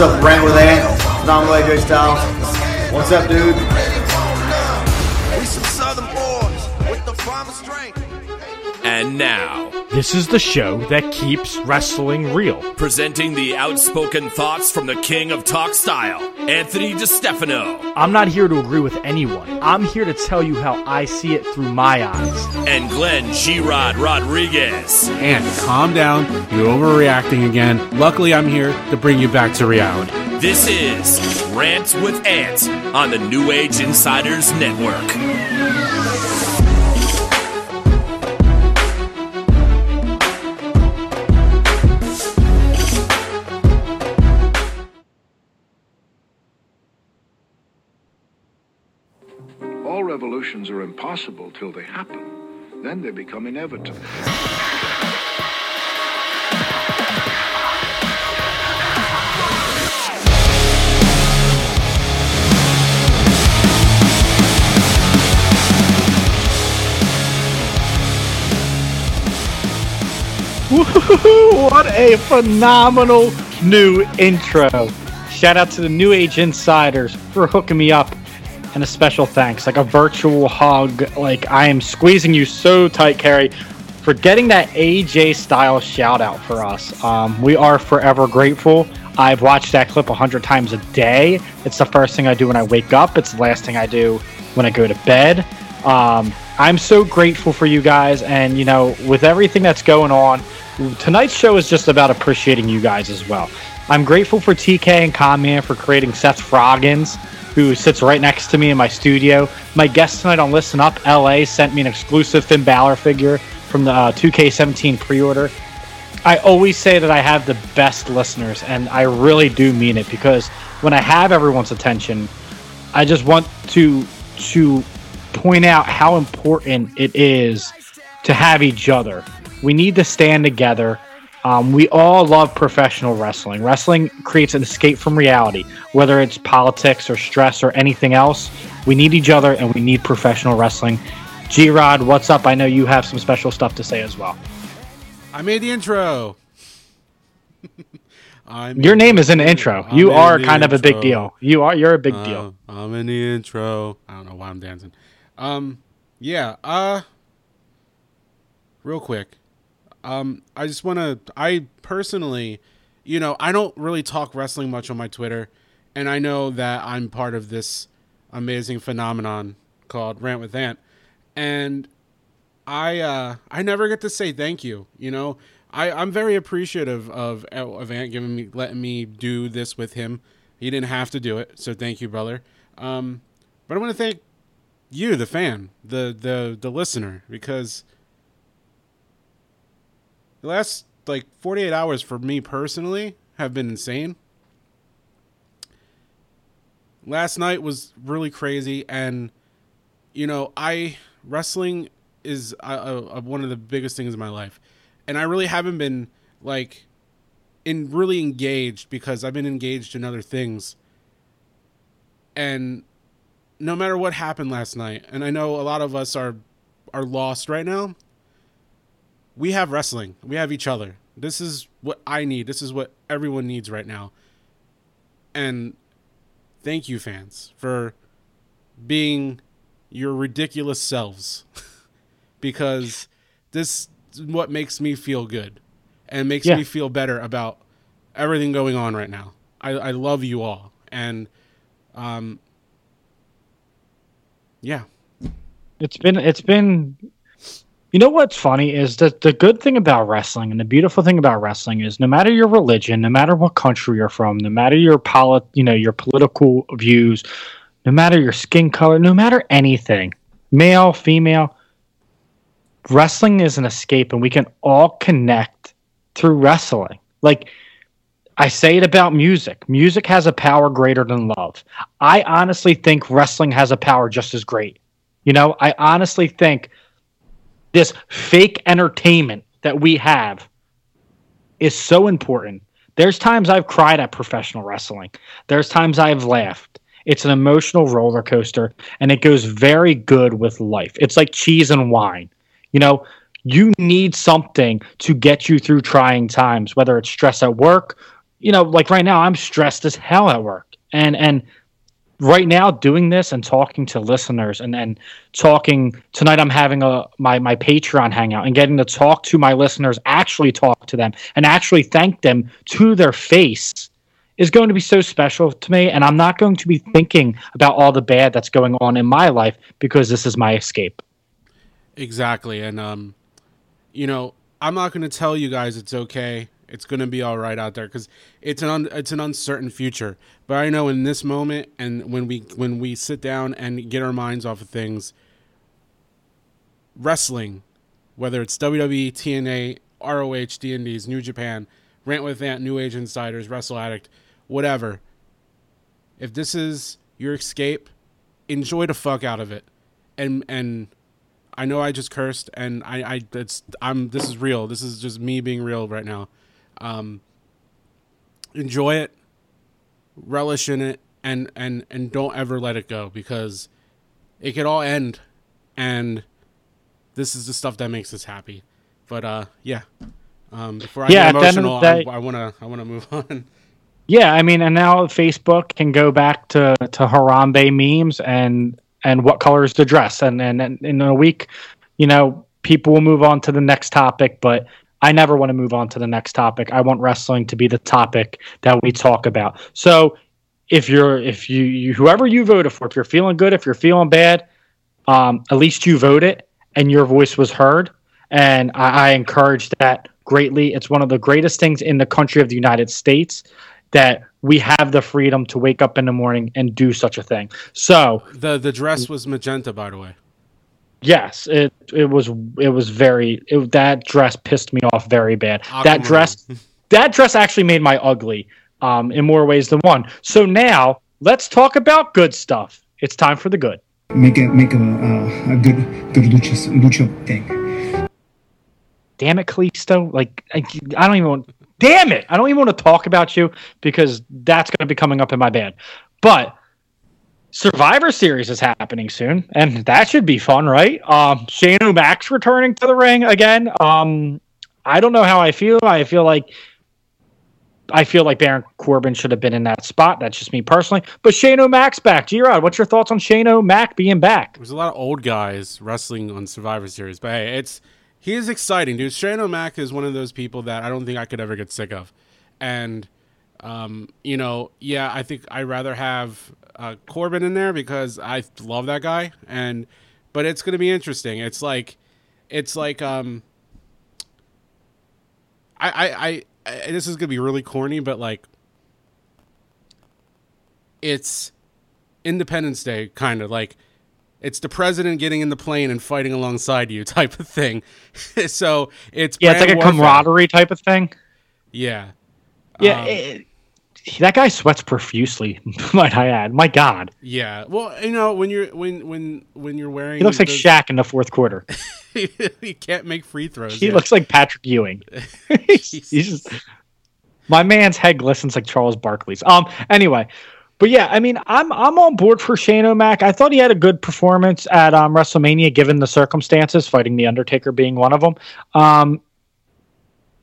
What's up, Rant with Ant? Phenomenal AJ Styles. What's up, dude? We some southern boys with the farmer strength. And now, This is the show that keeps wrestling real. presenting the outspoken thoughts from the king of talk style, Anthony DiStefano, I'm not here to agree with anyone. I'm here to tell you how I see it through my eyes. and Glenn G-Rod Rodriguez. And calm down, you're overreacting again. Luckily, I'm here to bring you back to reality. This is Rant with Ant on the New Age Insiders Network. Impossible till they happen. Then they become inevitable. What a phenomenal new intro. Shout out to the New Age Insiders for hooking me up. And a special thanks, like a virtual hug. Like I am squeezing you so tight, Carrie, for getting that AJ style shout out for us. Um, we are forever grateful. I've watched that clip a hundred times a day. It's the first thing I do when I wake up. It's the last thing I do when I go to bed. Um, I'm so grateful for you guys, and you know, with everything that's going on, tonight's show is just about appreciating you guys as well. I'm grateful for TK and Conman for creating Seth Froggins, who sits right next to me in my studio. My guest tonight on Listen Up LA sent me an exclusive Finn Balor figure from the uh, 2K17 pre-order. I always say that I have the best listeners, and I really do mean it because when I have everyone's attention, I just want to to point out how important it is to have each other. We need to stand together. Um, we all love professional wrestling. Wrestling creates an escape from reality, whether it's politics or stress or anything else. We need each other, and we need professional wrestling. G Rod, what's up? I know you have some special stuff to say as well. I made the intro. I'm Your name is in the intro. I'm You are kind of a big deal. You are. You're a big Uh, deal. I'm in the intro. I don't know why I'm dancing. Um, yeah. Uh, real quick. Um, I just want to. I personally, you know, I don't really talk wrestling much on my Twitter, and I know that I'm part of this amazing phenomenon called Rant with Ant, and I uh, I never get to say thank you. You know, I I'm very appreciative of of Ant giving me letting me do this with him. He didn't have to do it, so thank you, brother. Um, but I want to thank you, the fan, the the the listener, because the last like 48 hours for me personally have been insane. Last night was really crazy, and you know, I wrestling is uh, uh, one of the biggest things in my life, and I really haven't been like in really engaged because I've been engaged in other things. And no matter what happened last night, and I know a lot of us are are lost right now. We have wrestling. We have each other. This is what I need. This is what everyone needs right now. And thank you fans for being your ridiculous selves because this is what makes me feel good and makes Yeah. me feel better about everything going on right now. I, I love you all. And um yeah. It's been it's been you know what's funny is that the good thing about wrestling and the beautiful thing about wrestling is no matter your religion, no matter what country you're from, no matter your polit you know, your political views, no matter your skin color, no matter anything, male, female, wrestling is an escape and we can all connect through wrestling. Like I say it about music. Music has a power greater than love. I honestly think wrestling has a power just as great. You know, I honestly think this fake entertainment that we have is so important. There's times I've cried at professional wrestling. There's times I've laughed. It's an emotional roller coaster and it goes very good with life. It's like cheese and wine. You know, you need something to get you through trying times, whether it's stress at work, you know, like right now, I'm stressed as hell at work, and and right now doing this and talking to listeners and and talking tonight i'm having a my my patreon hangout and getting to talk to my listeners actually talk to them and actually thank them to their face is going to be so special to me and i'm not going to be thinking about all the bad that's going on in my life because this is my escape Exactly. And um you know, I'm not going to tell you guys it's okay. It's going to be all right out there cuz it's an un- it's an uncertain future. But I know in this moment and when we when we sit down and get our minds off of things wrestling whether it's WWE, TNA, ROH, D&D's, New Japan, Rant with Ant, New Age Insiders, Wrestle Addict, whatever. If this is your escape, enjoy the fuck out of it. And and I know I just cursed, and I, I, it's, I'm. This is real. This is just me being real right now. Um, enjoy it, relish in it, and and and don't ever let it go because it could all end, and this is the stuff that makes us happy. But uh, yeah. Um, before I Yeah, get at the end of the emotional, day- I, I wanna, I wanna move on. Yeah, I mean, and now Facebook can go back to to Harambe memes and and what color is the dress, and and, and in a week, you know, people will move on to the next topic. But I never want to move on to the next topic. I want wrestling to be the topic that we talk about. So if you're if you, you whoever you voted for, if you're feeling good, if you're feeling bad, um, at least you voted and your voice was heard. And I, I encourage that greatly. It's one of the greatest things in the country of the United States that we have the freedom to wake up in the morning and do such a thing. So the the dress was magenta, by the way. Yes, it it was it was very it, that dress pissed me off very bad. That dress that dress actually made my ugly um, in more ways than one. So now let's talk about good stuff. It's time for the good. make a make a, uh, a good good lucha lucha thing. damn it, Kalisto. Like, I, I don't even want, damn it. I don't even want to talk about you because that's going to be coming up in my band. But Survivor Series is happening soon, and that should be fun, right? Um, Shane O'Mac's returning to the ring again. Um, I don't know how I feel. I feel like. I feel like Baron Corbin should have been in that spot. That's just me personally. But Shane O'Mac's back. G-Rod, what's your thoughts on Shane O'Mac being back? There's a lot of old guys wrestling on Survivor Series, but hey, it's he is exciting, dude. Shane O'Mac is one of those people that I don't think I could ever get sick of, and um, you know, yeah, I think I'd rather have uh, Corbin in there because I love that guy, and but it's gonna be interesting. It's like, it's like, um, I, I, I, I this is gonna be really corny, but like, it's Independence Day, kind of like it's the president getting in the plane and fighting alongside you type of thing. so it's Yeah, it's like brand a warfare. camaraderie type of thing. Yeah, Yeah, Um, it- that guy sweats profusely. Might I add? My God, yeah. Well, you know when you're when when when you're wearing he looks like the- Shaq in the fourth quarter. he can't make free throws. He yeah. looks like Patrick Ewing. he's, he's just my man's head glistens like Charles Barkley's. Um. Anyway, but yeah, I mean, I'm I'm on board for Shane O'Mac. I thought he had a good performance at um, WrestleMania, given the circumstances, fighting the Undertaker being one of them. Um.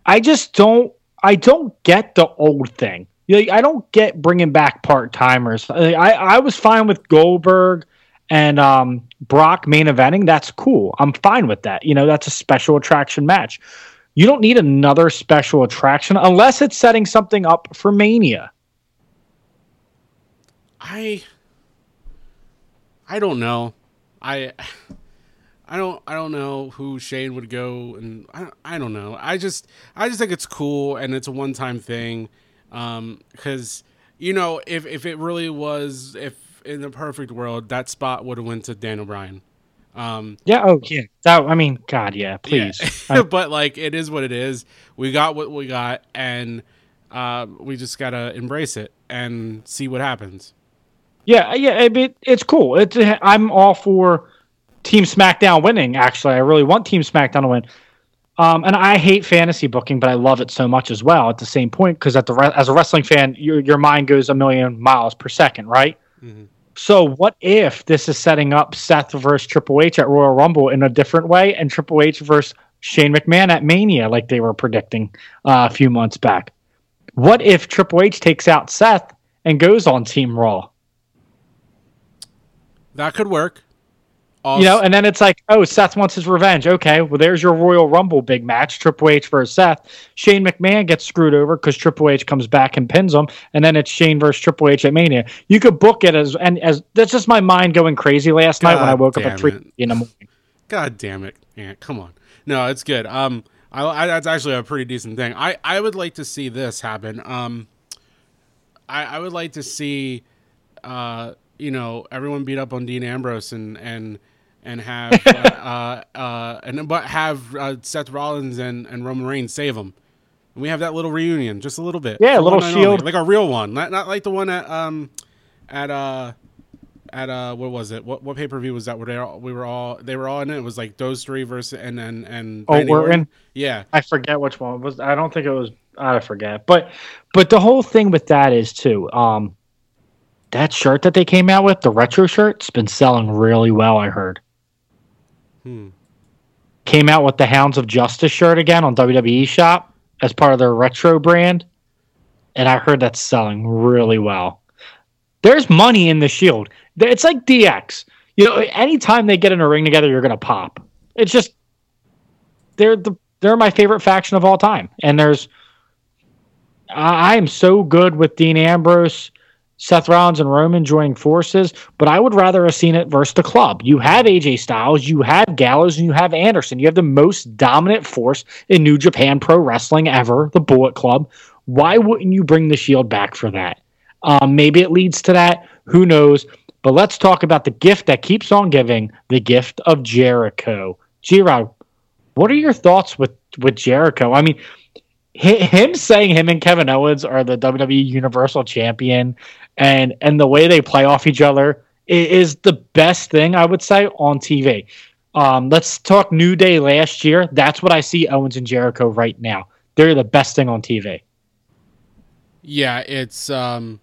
I just don't. I don't get the old thing. Like, I don't get bringing back part timers. I, I was fine with Goldberg and um, Brock main eventing. That's cool. I'm fine with that. You know, that's a special attraction match. You don't need another special attraction unless it's setting something up for Mania. I I don't know. I I don't I don't know who Shane would go and I I don't know. I just I just think it's cool and it's a one time thing. Um you know, if if it really was if in the perfect world that spot would have went to Daniel Bryan. Um Yeah. Oh, yeah. That. I mean, God, yeah. Please. yeah. But like it is what it is. We got what we got and uh, we just gotta embrace it and see what happens. Yeah, yeah, I mean, it's cool. It's I'm all for Team SmackDown winning. Actually, I really want Team SmackDown to win. Um, and I hate fantasy booking, but I love it so much as well. At the same point, because at the re- as a wrestling fan, your your mind goes a million miles per second, right? So what if this is setting up Seth versus Triple H at Royal Rumble in a different way, and Triple H versus Shane McMahon at Mania, like they were predicting uh, a few months back? What if Triple H takes out Seth and goes on Team Raw? That could work. You know, and then it's like, oh, Seth wants his revenge. Okay, well, there's your Royal Rumble big match, Triple H versus Seth. Shane McMahon gets screwed over because Triple H comes back and pins him, and then it's Shane versus Triple H at Mania. You could book it as and as that's just my mind going crazy last night when I woke up at three it. in the morning. God damn it! Yeah, come on. No, it's good. Um, I, I that's actually a pretty decent thing. I I would like to see this happen. Um, I I would like to see, uh, you know, everyone beat up on Dean Ambrose and and and have uh, uh, uh and but have uh, Seth Rollins and and Roman Reigns save them. And we have that little reunion, just a little bit. Yeah, a little only. shield. like a real one, not not like the one at um at uh at uh what was it what what pay per view was that where they all, we were all they were all in it it was like those three versus and and and Oh, Randy we're Orton. in? yeah I forget which one it was. I don't think it was. I forget. But but the whole thing with that is too. Um, that shirt that they came out with, the retro shirt, has been selling really well. I heard. Hmm. Came out with the Hounds of Justice shirt again on WWE Shop as part of their retro brand, and I heard that's selling really well. There's money in the Shield. It's like DX. You know, anytime they get in a ring together, you're gonna pop. It's just they're the they're my favorite faction of all time. And there's I am so good with Dean Ambrose, Seth Rollins, and Roman joining forces, but I would rather have seen it versus the club. You have AJ Styles, you have Gallows, and you have Anderson. You have the most dominant force in New Japan Pro Wrestling ever, the Bullet Club. Why wouldn't you bring the Shield back for that? Um, maybe it leads to that. Who knows? But let's talk about the gift that keeps on giving, the gift of Jericho. G-Rod, what are your thoughts with with Jericho? I mean, him saying him and Kevin Owens are the WWE Universal Champion, and and the way they play off each other is the best thing I would say on TV. Um, let's talk New Day last year. That's what I see Owens and Jericho right now. They're the best thing on TV. yeah it's um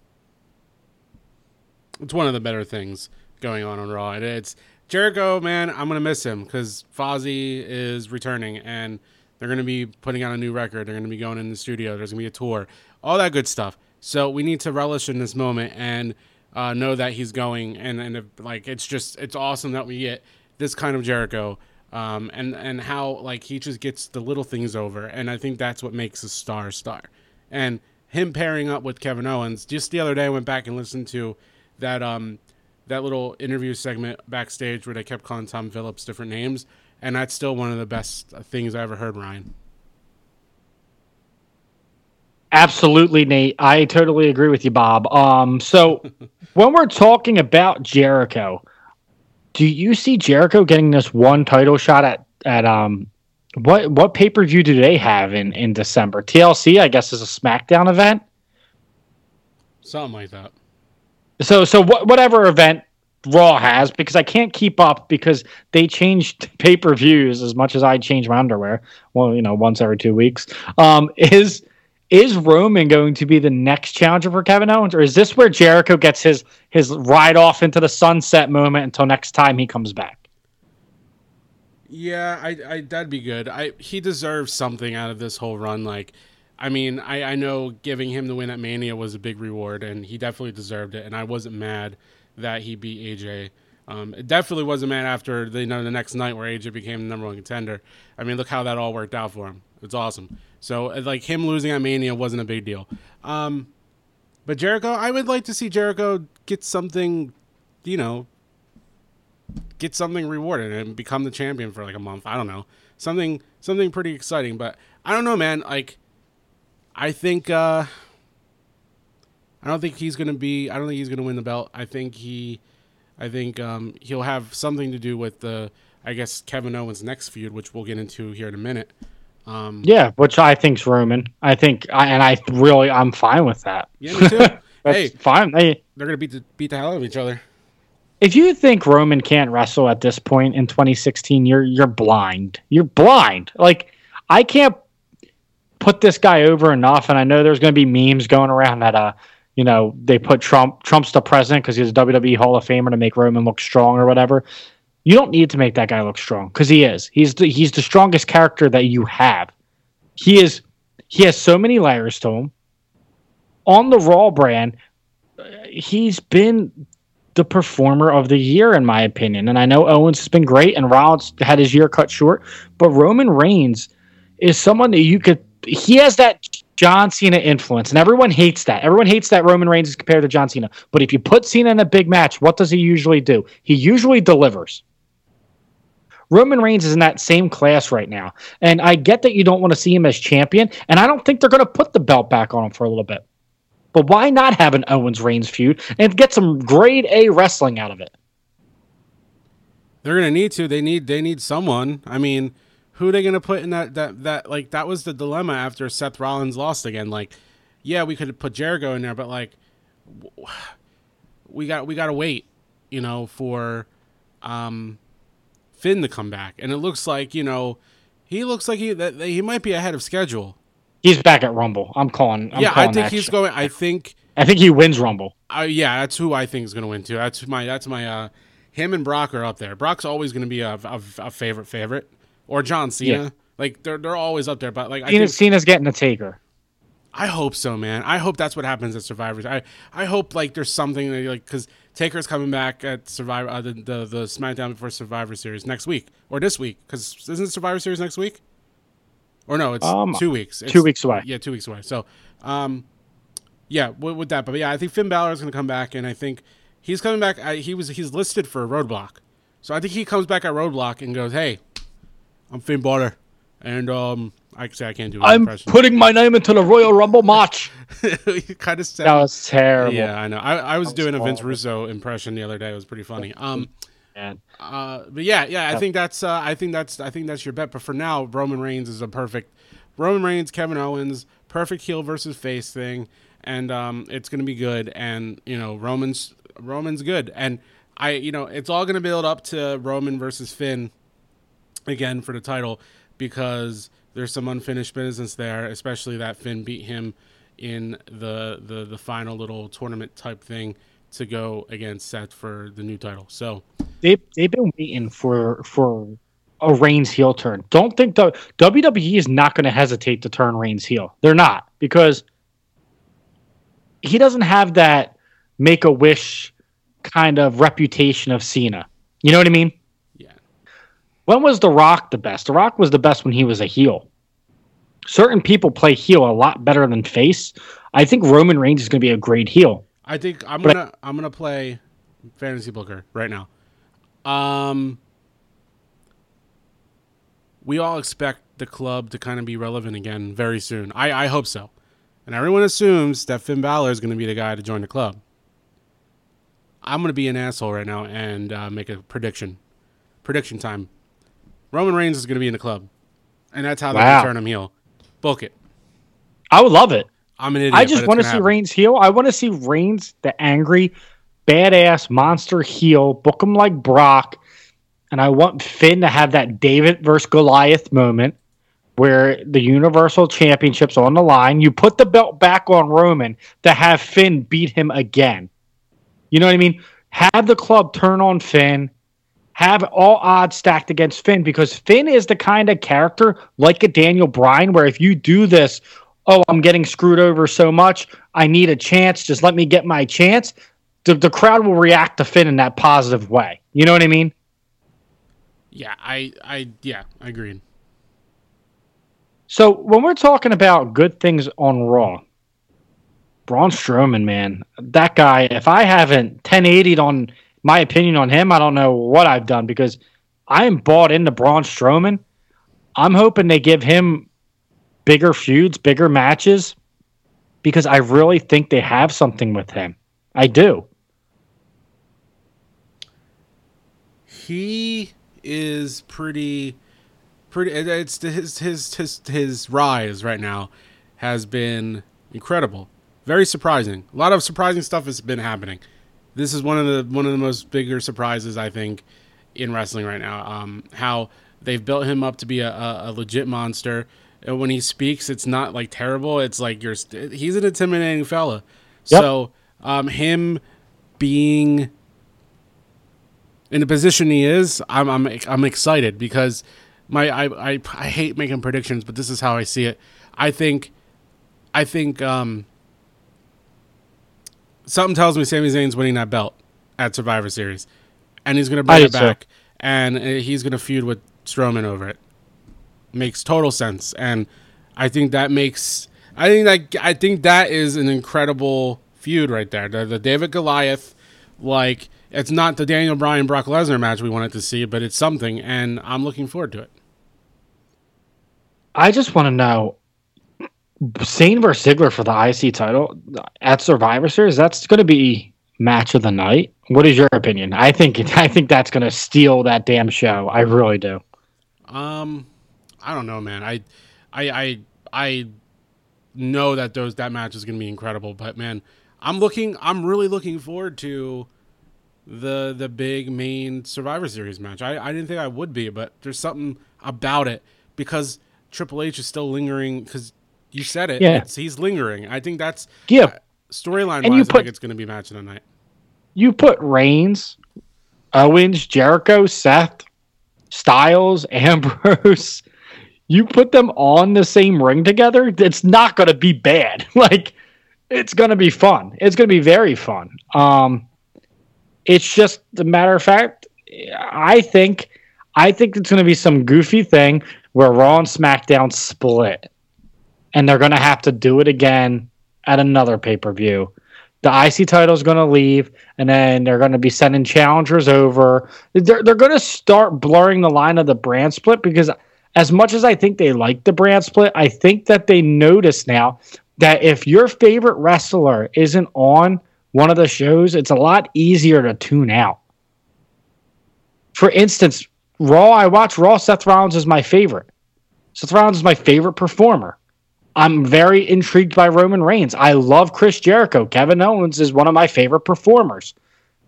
it's one of the better things going on on Raw. It's Jericho, man. I'm gonna miss him because Fozzy is returning, and they're gonna be putting out a new record. They're gonna be going in the studio. There's gonna be a tour, all that good stuff. So we need to relish in this moment and uh, know that he's going. And and if, like it's just it's awesome that we get this kind of Jericho. Um, and and how like he just gets the little things over, and I think that's what makes a star star. And him pairing up with Kevin Owens. Just the other day, I went back and listened to that um that little interview segment backstage where they kept calling Tom Phillips different names, and that's still one of the best things I ever heard, Ryan. Absolutely, Nate. I totally agree with you, Bob. Um, so when we're talking about Jericho, do you see Jericho getting this one title shot at at um what what pay per view do they have in in December? TLC, I guess, is a SmackDown event. Something like that. So so what whatever event Raw has because I can't keep up because they changed pay per views as much as I change my underwear. Well, you know, once every two weeks. Um, is is Roman going to be the next challenger for Kevin Owens, or is this where Jericho gets his his ride off into the sunset moment until next time he comes back? Yeah, I, I that'd be good. I he deserves something out of this whole run. Like, I mean, I, I know giving him the win at Mania was a big reward, and he definitely deserved it. And I wasn't mad that he beat AJ. Um, it definitely was a man after the you know the next night where AJ became the number one contender. I mean, look how that all worked out for him. It's awesome. So uh, like him losing at Mania wasn't a big deal. Um, but Jericho, I would like to see Jericho get something, you know, get something rewarded and become the champion for like a month. I don't know. Something something pretty exciting, but I don't know, man. Like I think uh I don't think he's going to be I don't think he's going to win the belt. I think he I think um he'll have something to do with the I guess Kevin Owens next feud, which we'll get into here in a minute. Um Yeah, which I think's Roman. I think, I, and I really, I'm fine with that. yeah, me too. That's hey, fine. They, they're going to beat the beat the hell out of each other. if you think Roman can't wrestle at this point in 2016, you're you're blind. You're blind. Like I can't put this guy over enough, and I know there's going to be memes going around that uh, you know, they put Trump Trump's the president because he's a WWE Hall of Famer to make Roman look strong or whatever. You don't need to make that guy look strong because he is. He's the, he's the strongest character that you have. He is. He has so many layers to him. on the Raw brand, he's been the performer of the year, in my opinion. And I know Owens has been great and Rollins had his year cut short, but Roman Reigns is someone that you could, he has that John Cena influence, and everyone hates that. Everyone hates that Roman Reigns is compared to John Cena. But if you put Cena in a big match, what does he usually do? He usually delivers. Roman Reigns is in that same class right now. And I get that you don't want to see him as champion, and I don't think they're going to put the belt back on him for a little bit. But why not have an Owens Reigns feud and get some grade A wrestling out of it? They're gonna need to. They need they need someone. I mean, who are they gonna put in that that that like that was the dilemma after Seth Rollins lost again. Like, yeah, we could put Jericho in there, but like, we got we got to wait, you know, for um Finn to come back, and it looks like you know he looks like he that that he might be ahead of schedule. He's back at Rumble. I'm calling. I'm yeah, I think he's shit. going. I think I think he wins Rumble. Uh, yeah, that's who I think is going to win too. That's my that's my uh, him and Brock are up there. Brock's always going to be a, a, a favorite favorite, or John Cena. Yeah. Like they're they're always up there. But like I, Cena, think, Cena's getting a taker. I hope so, man. I hope that's what happens at Survivors. I I hope like there's something that, like because Taker's coming back at Survivor uh, the, the the SmackDown before Survivor Series next week or this week because isn't Survivor Series next week? Or no, it's Um, two weeks. It's, two weeks away. Yeah, two weeks away. So, um, yeah, with, with that, but yeah, I think Finn Balor is going to come back, and I think he's coming back. I, he was he's listed for a Roadblock, so I think he comes back at Roadblock and goes, "Hey, I'm Finn Balor," and um, I say I can't do I'm impression. putting my name into the Royal Rumble match. kind of said, That was terrible. "Yeah, I know." I, I was was doing a Vince. Russo impression the other day. It was pretty funny. Um, Man. uh, but yeah, yeah, I think that's uh, I think that's I think that's your bet. But for now, Roman Reigns is a perfect Roman Reigns, Kevin Owens, perfect heel versus face thing, and um, it's gonna be good. And you know, Roman's Roman's good, and I you know it's all gonna build up to Roman versus Finn again for the title because there's some unfinished business there, especially that Finn beat him in the the the final little tournament type thing to go against Seth for the new title. So. They they've been waiting for for a Reigns heel turn. Don't think the WWE is not going to hesitate to turn Reigns heel. They're not because he doesn't have that make a wish kind of reputation of Cena. You know what I mean? When was The Rock the best? The Rock was the best when he was a heel. Certain people play heel a lot better than face. I think Roman Reigns is going to be a great heel. I think I'm But gonna I'm gonna play fantasy booker right now. Um, we all expect the club to kind of be relevant again very soon. I I hope so, and everyone assumes that Finn Balor is going to be the guy to join the club. I'm gonna be an asshole right now and uh, make a prediction. Prediction time. Roman Reigns is going to be in the club, and that's how they turn him heel. Book it. I would love it. I'm an idiot. I just want to see happen. Reigns heel. I want to see Reigns, the angry, badass monster heel, book him like Brock. And I want Finn to have that David versus Goliath moment where the Universal Championship's on the line. You put the belt back on Roman to have Finn beat him again. You know what I mean? Have the club turn on Finn. Have all odds stacked against Finn because Finn is the kind of character like a Daniel Bryan where if you do this, oh, I'm getting screwed over so much, I need a chance, just let me get my chance. The, the crowd will react to Finn in that positive way. You know what I mean? Yeah, I I yeah, I agree. So when we're talking about good things on Raw, Braun Strowman, man, that guy, if I haven't 1080'd on my opinion on him, I don't know what I've done because I am bought into Braun Strowman. I'm hoping they give him bigger feuds, bigger matches, because I really think they have something with him. I do. he is pretty pretty it's his his his his rise right now has been incredible very surprising a lot of surprising stuff has been happening this is one of the one of the most bigger surprises i think in wrestling right now um how they've built him up to be a, a, a legit monster and when he speaks it's not like terrible it's like you're he's an intimidating fella Yep. so um him being in the position he is, I'm I'm I'm excited because my I, I I hate making predictions, but this is how I see it. I think I think um something tells me Sami Zayn's winning that belt at Survivor Series, and he's going to bring I it back, and uh, he's going to feud with Strowman over it. Makes total sense, and I think that makes I think that I think that is an incredible feud right there. The, the David Goliath, like it's not the Daniel Bryan Brock Lesnar match we wanted to see, but it's something, and I'm looking forward to it. I just want to know Zayn versus Ziggler for the IC title at Survivor Series. That's going to be match of the night. What is your opinion? I think I think that's going to steal that damn show. I really do. Um, I don't know, man. I, I, I, I know that those that match is going to be incredible, but man, I'm looking. I'm really looking forward to the the big main Survivor Series match. I, I didn't think I would be, but there's something about it because Triple H is still lingering. Because you said it, Yeah. it's, he's lingering. I think that's Yeah. storyline And you wise. I think it's going to be match of the night. You put Reigns, Owens, Jericho, Seth, Styles, Ambrose. You put them on the same ring together. It's not going to be bad. Like it's going to be fun. It's going to be very fun. Um, it's just a matter of fact. I think, I think it's going to be some goofy thing where Raw and SmackDown split, and they're going to have to do it again at another pay per view. The IC title is going to leave, and then they're going to be sending challengers over. They're, they're going to start blurring the line of the brand split because, as much as I think they like the brand split, I think that they notice now that if your favorite wrestler isn't on one of the shows, it's a lot easier to tune out. For instance, Raw, I watch Raw. Seth Rollins is my favorite. Seth Rollins is my favorite performer. I'm very intrigued by Roman Reigns. I love Chris Jericho. Kevin Owens is one of my favorite performers.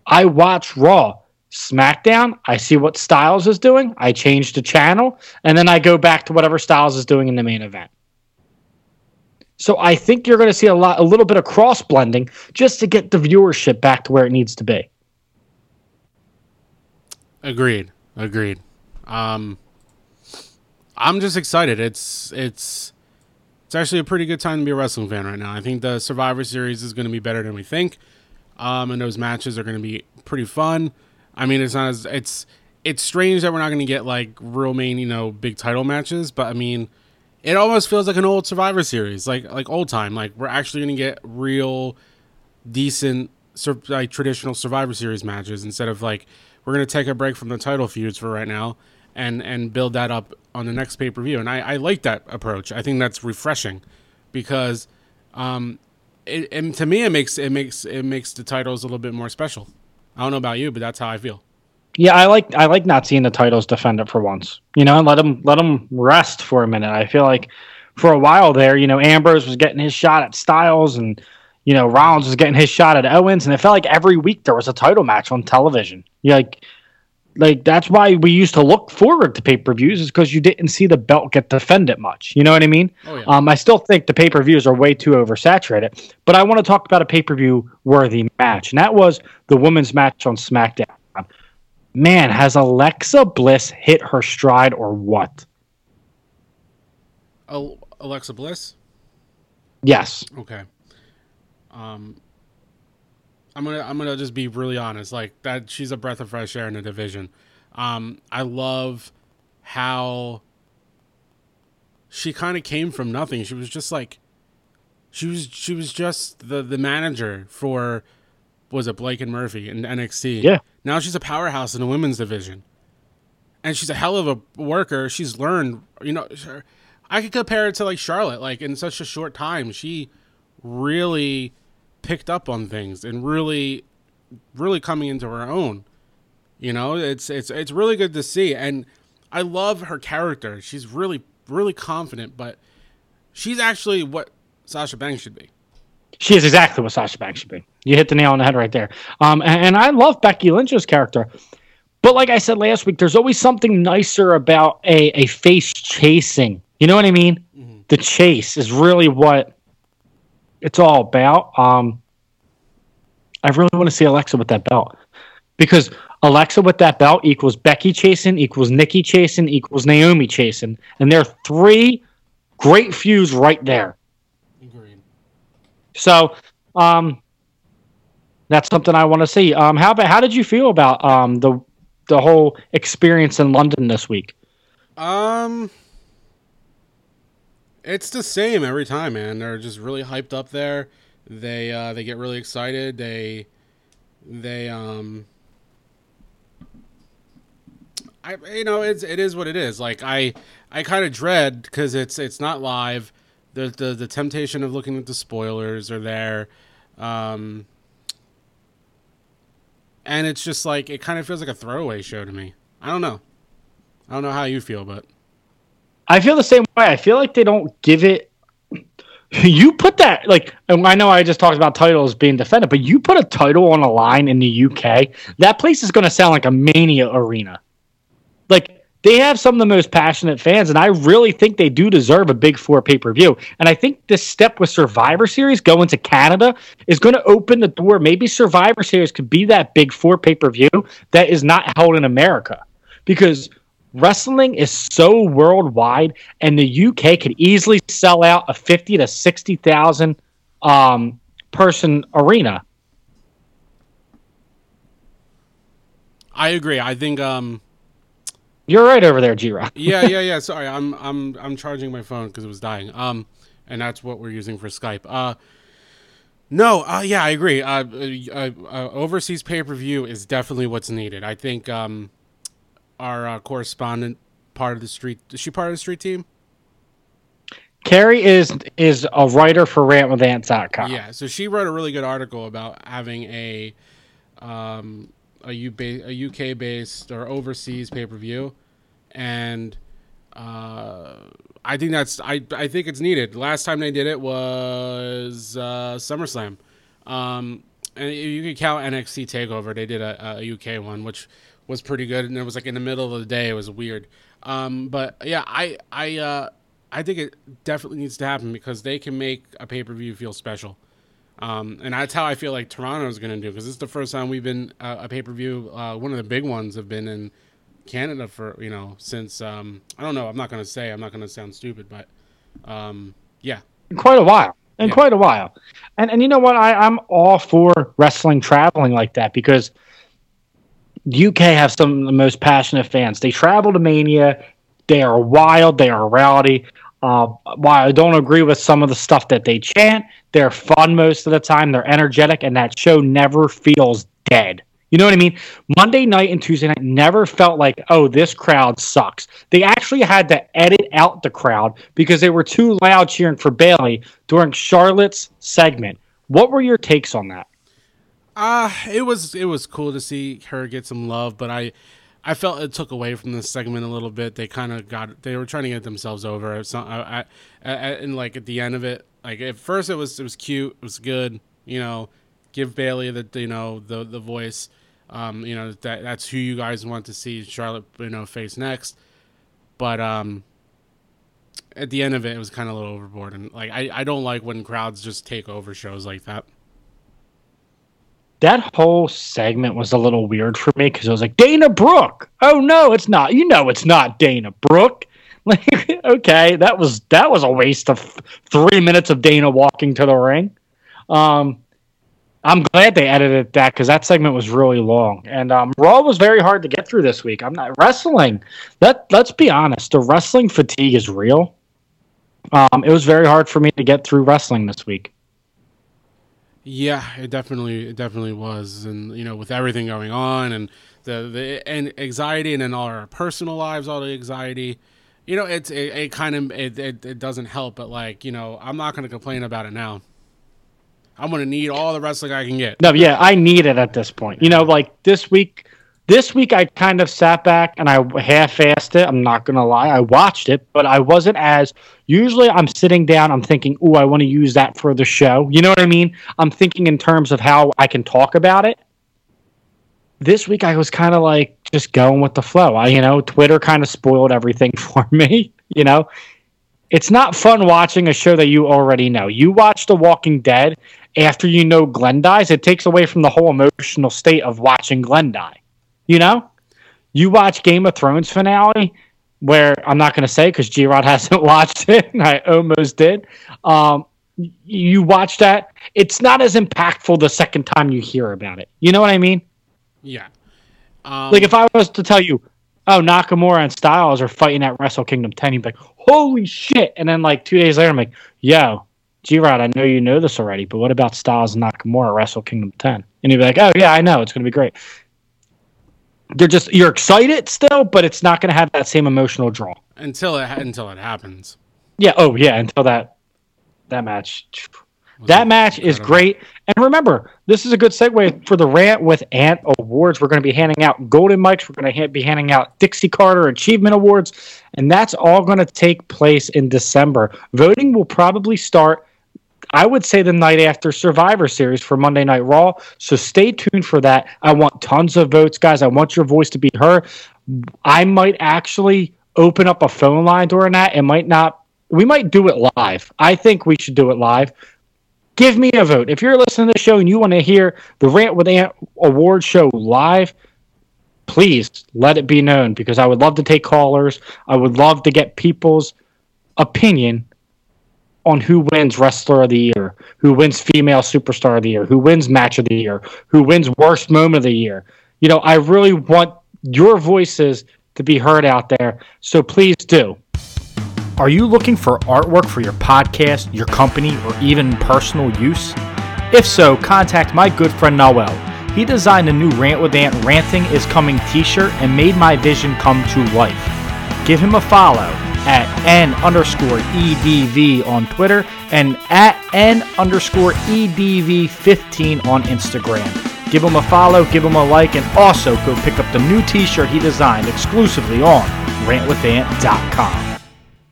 I watch Raw. SmackDown, I see what Styles is doing. I change the channel, and then I go back to whatever Styles is doing in the main event. So I think you're going to see a lot, a little bit of cross blending just to get the viewership back to where it needs to be. Agreed. Agreed. Um, I'm just excited. It's it's it's actually a pretty good time to be a wrestling fan right now. I think the Survivor Series is going to be better than we think, um, and those matches are going to be pretty fun. I mean, it's not as it's it's strange that we're not going to get like real main, you know, big title matches, but I mean, it almost feels like an old Survivor Series, like like old time. Like we're actually going to get real decent like traditional Survivor Series matches instead of like we're going to take a break from the title feuds for right now and and build that up on the next pay per view. And I, I like that approach. I think that's refreshing because um, it, and to me it makes it makes it makes the titles a little bit more special. I don't know about you, but that's how I feel. Yeah, I like I like not seeing the titles defended for once. You know, and let them let them rest for a minute. I feel like for a while there, you know, Ambrose was getting his shot at Styles, and you know Rollins was getting his shot at Owens, and it felt like every week there was a title match on television. Yeah, like like that's why we used to look forward to pay per views is because you didn't see the belt get defended much. You know what I mean? Oh, yeah. Um, I still think the pay per views are way too oversaturated, but I want to talk about a pay per view worthy match, and that was the women's match on SmackDown. Man, has Alexa Bliss hit her stride or what? Oh, Alexa Bliss. Yes. Okay. Um, I'm gonna I'm gonna just be really honest. Like that, she's a breath of fresh air in the division. Um, I love how she kind of came from nothing. She was just like, she was she was just the the manager for was it Blake and Murphy in NXT. Yeah. Now she's a powerhouse in the women's division, and she's a hell of a worker. She's learned, you know. I could compare it to like Charlotte. Like in such a short time, she really picked up on things and really, really coming into her own. You know, it's it's it's really good to see, and I love her character. She's really really confident, but she's actually what Sasha Banks should be. She is exactly what Sasha Banks should be. You hit the nail on the head right there. Um, and, and I love Becky Lynch's character. But like I said last week, there's always something nicer about a, a face chasing. You know what I mean? The chase is really what it's all about. Um, I really want to see Alexa with that belt because Alexa with that belt equals Becky chasing, equals Nikki chasing, equals Naomi chasing. And there are three great feuds right there. Agreed. So, um, That's something I want to see. Um, how about how did you feel about um the the whole experience in London this week? Um, it's the same every time, man. They're just really hyped up there. They uh, they get really excited. They they um. I you know it's it is what it is. Like I I kind of dread because it's it's not live. The, the the temptation of looking at the spoilers are there. Um, and it's just like it kind of feels like a throwaway show to me. I don't know. I don't know how you feel, but I feel the same way. I feel like they don't give it. You put that like I know I just talked about titles being defended, but you put a title on a line in the UK, that place is going to sound like a mania arena. Like they have some of the most passionate fans, and I really think they do deserve a big four pay per view. And I think this step with Survivor Series going to Canada is going to open the door. Maybe Survivor Series could be that big four pay per view that is not held in America because wrestling is so worldwide, and the UK could easily sell out a fifty to sixty thousand um, person arena. I agree. I think um You're right over there, G Rock. yeah, yeah, yeah. Sorry, I'm I'm I'm charging my phone because it was dying. Um, and that's what we're using for Skype. Uh, no, uh, yeah, I agree. Uh, uh, uh overseas pay per view is definitely what's needed. I think um, our uh, correspondent part of the street is she part of the street team? Carrie is is a writer for rantwithants.com. Yeah, so she wrote a really good article about having a um, a, U- a UK based or overseas pay per view, and uh, I think that's I I think it's needed. Last time they did it was uh, SummerSlam, um, and you could count NXT Takeover. They did a, a UK one, which was pretty good, and it was like in the middle of the day. It was weird, um, but yeah, I I uh, I think it definitely needs to happen because they can make a pay per view feel special. Um, and that's how I feel like Toronto's going to do because this is the first time we've been uh, a pay per view. Uh, one of the big ones have been in Canada for you know since um, I don't know. I'm not going to say. I'm not going to sound stupid, but um, yeah, in quite a while. In Yeah. quite a while. And and you know what? I, I'm all for wrestling traveling like that because UK have some of the most passionate fans. They travel to Mania. They are wild. They are rowdy. Uh, while I don't agree with some of the stuff that they chant, they're fun most of the time. They're energetic, and that show never feels dead. You know what I mean? Monday night and Tuesday night never felt like, oh, this crowd sucks. They actually had to edit out the crowd because they were too loud cheering for Bayley during Charlotte's segment. What were your takes on that? Uh it was it was cool to see her get some love, but I I felt it took away from the segment a little bit. They kind of got they were trying to get themselves over. So I, I, I, and like at the end of it, like at first it was it was cute, it was good. You know, give Bayley the you know the the voice. Um, you know that that's who you guys want to see Charlotte you know face next. But um, at the end of it, it was kind of a little overboard, and like I I don't like when crowds just take over shows like that. That whole segment was a little weird for me because it was like Dana Brooke. Oh no, it's not. You know, it's not Dana Brooke. Like, okay, that was that was a waste of three minutes of Dana walking to the ring. Um, I'm glad they edited that because that segment was really long, and um, Raw was very hard to get through this week. I'm not wrestling. Let Let's be honest, the wrestling fatigue is real. Um, it was very hard for me to get through wrestling this week. Yeah, it definitely it definitely was, and you know, with everything going on and the the and anxiety, and in our personal lives, all the anxiety, you know, it's it, it kind of it, it it doesn't help. But like, you know, I'm not going to complain about it now. I'm going to need all the wrestling I can get. No, yeah, I need it at this point. You know, like this week, this week I kind of sat back and I half-assed it. I'm not gonna lie, I watched it, but I wasn't as. Usually, I'm sitting down, I'm thinking, "Oh, I want to use that for the show." You know what I mean? I'm thinking in terms of how I can talk about it. This week, I was kind of like just going with the flow. I, you know, Twitter kind of spoiled everything for me. You know, it's not fun watching a show that you already know. You watch The Walking Dead after you know Glenn dies, it takes away from the whole emotional state of watching Glenn die. You know, you watch Game of Thrones finale, where I'm not going to say because G Rod hasn't watched it. and I almost did. Um, you watch that, it's not as impactful the second time you hear about it. You know what I mean? Yeah. Um, Like if I was to tell you, oh, Nakamura and Styles are fighting at Wrestle Kingdom 10, you'd be like, holy shit. And then like two days later, I'm like, yo, G Rod, I know you know this already, but what about Styles and Nakamura at Wrestle Kingdom 10? And you'd be like, oh, yeah, I know. It's going to be great. You're just, you're excited still, but it's not going to have that same emotional draw. until it until it happens. Yeah. Oh, yeah. Until that, that match. That match is great. And remember, this is a good segue for the rant with Ant Awards. We're going to be handing out golden mics. We're going to ha- be handing out Dixie Carter Achievement Awards. And that's all going to take place in December. Voting will probably start, I would say, the night after Survivor Series for Monday Night Raw. So stay tuned for that. I want tons of votes, guys. I want your voice to be heard. I might actually open up a phone line during that. It might not. We might do it live. I think we should do it live give me a vote. If you're listening to the show and you want to hear the Rant with Ant award show live, please let it be known because I would love to take callers. I would love to get people's opinion on who wins Wrestler of the Year, who wins Female Superstar of the Year, who wins Match of the Year, who wins Worst Moment of the Year. You know, I really want your voices to be heard out there. So please do. Are you looking for artwork for your podcast, your company, or even personal use? If so, contact my good friend Noel. He designed a new Rant with Ant Ranting is Coming t shirt and made my vision come to life. Give him a follow at n underscore edv on Twitter and at n underscore edv15 on Instagram. Give him a follow, give him a like, and also go pick up the new t shirt he designed exclusively on rantwithant.com.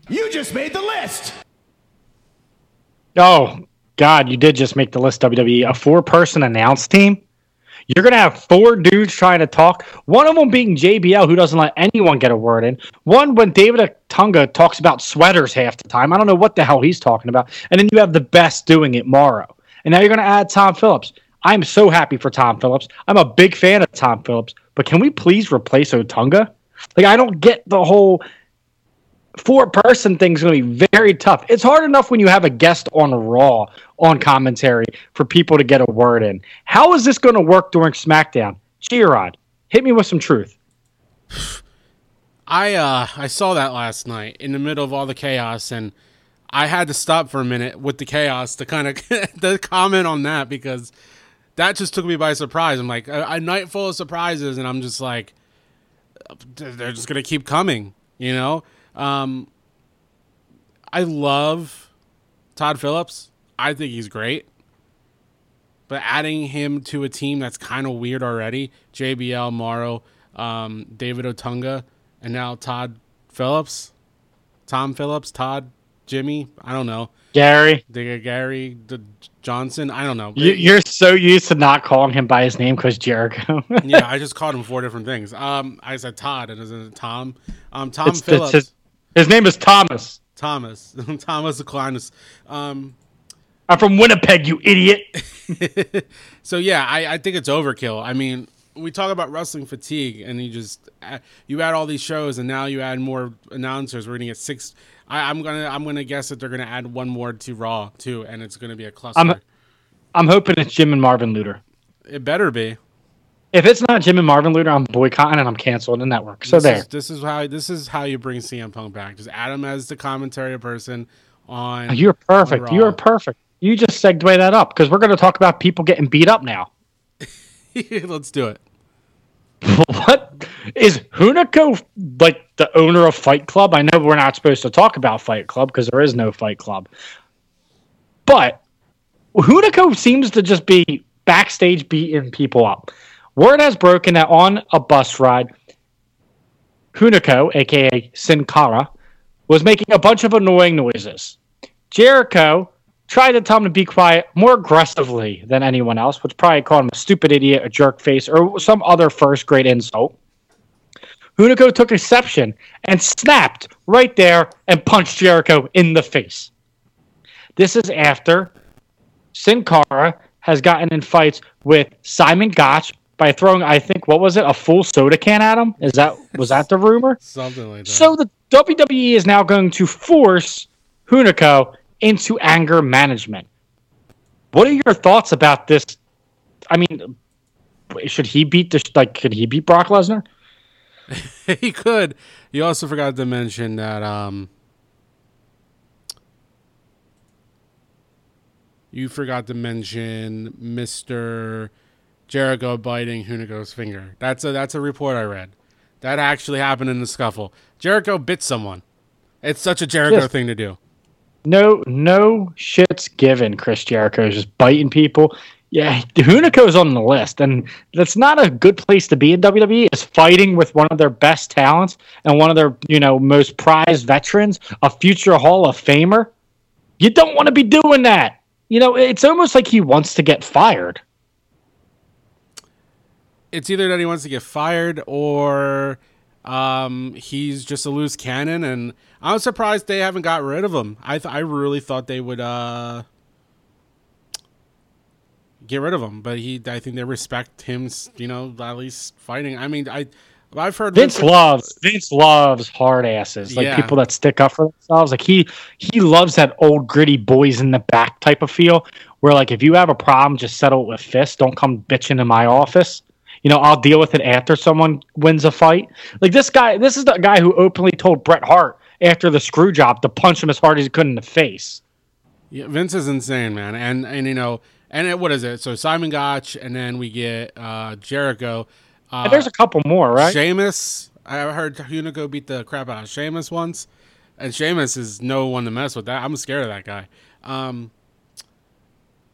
You just made the list. Oh God, you did just make the list. WWE, a four-person announce team. You're gonna have four dudes trying to talk. One of them being JBL, who doesn't let anyone get a word in. One when David Otunga talks about sweaters half the time. I don't know what the hell he's talking about. And then you have the best doing it, Mauro. And now you're gonna add Tom Phillips. I'm so happy for Tom Phillips. I'm a big fan of Tom Phillips. But can we please replace Otunga? Like I don't get the whole four person thing is going to be very tough. It's hard enough when you have a guest on Raw on commentary for people to get a word in. How is this going to work during SmackDown? G-Rod, hit me with some truth. I uh I saw that last night in the middle of all the chaos and I had to stop for a minute with the chaos to kind of to comment on that because that just took me by surprise. I'm like a, a night full of surprises and I'm just like they're just going to keep coming, you know? Um I love Todd Phillips. I think he's great. But adding him to a team that's kind of weird already, JBL, Mauro, um, David Otunga, and now Todd Phillips, Tom Phillips, Todd, Jimmy, I don't know, Gary, Digga Gary D- Johnson, I don't know. you, you're so used to not calling him by his name because Jericho. yeah, I just called him four different things. Um, I said Todd, and is Tom? Um, Tom It's- Phillips, his, his name is Thomas. Thomas, Thomas Aquinas. Um, I'm from Winnipeg, you idiot. so yeah, I, I think it's overkill. I mean, we talk about wrestling fatigue, and you just uh, you add all these shows, and now you add more announcers. We're gonna get six. I, I'm gonna I'm gonna guess that they're gonna add one more to Raw too, and it's gonna be a cluster. I'm I'm hoping it's Jim and Marvin Luter. it better be. If it's not Jim and Marvin Luter, I'm boycotting and I'm canceling the network. So this there. Is, this is how this is how you bring CM Punk back. Just add him as the commentary person on. You're perfect. on You're perfect. You just segued that up because we're going to talk about people getting beat up now. Let's do it. what is Hunico like the owner of Fight Club? I know we're not supposed to talk about Fight Club because there is no Fight Club, but Hunico seems to just be backstage beating people up. Word has broken that on a bus ride, Hunico, aka Sin Cara, was making a bunch of annoying noises. Jericho tried to tell him to be quiet more aggressively than anyone else, which probably called him a stupid idiot, a jerk face, or some other first grade insult. Hunico took exception and snapped right there and punched Jericho in the face. This is after Sin Cara has gotten in fights with Simon Gotch by throwing, I think, what was it, a full soda can at him? Is that was that the rumor? Something like that. So the WWE is now going to force Hunico into anger management. What are your thoughts about this? I mean, should he beat this? like? Could he beat Brock Lesnar? he could. You also forgot to mention that um you forgot to mention Mr. Jericho biting Hunico's finger. That's a that's a report I read. That actually happened in the scuffle. Jericho bit someone. It's such a Jericho Yes. thing to do. No, no shit's given. Chris Jericho is just biting people. Yeah, Hunico's on the list, and that's not a good place to be in WWE. Is fighting with one of their best talents and one of their you know most prized veterans, a future Hall of Famer. You don't want to be doing that. You know, it's almost like he wants to get fired. It's either that he wants to get fired or um, he's just a loose cannon, and I'm surprised they haven't got rid of him. I th- I really thought they would uh, get rid of him, but he I think they respect him, you know, at least fighting. I mean, I I've heard Vince loves Vince loves hard asses, like Yeah. people that stick up for themselves. Like he he loves that old gritty boys in the back type of feel. Where like if you have a problem, just settle it with fists. Don't come bitching in my office. You know, I'll deal with it after someone wins a fight. Like this guy, this is the guy who openly told Bret Hart after the screw job to punch him as hard as he could in the face. Yeah, Vince is insane, man. And and you know, and it, what is it? So Simon Gotch, and then we get uh, Jericho. Uh, And there's a couple more, right? Sheamus. I heard Hunico beat the crap out of Sheamus once, and Sheamus is no one to mess with. That I'm scared of that guy. Um,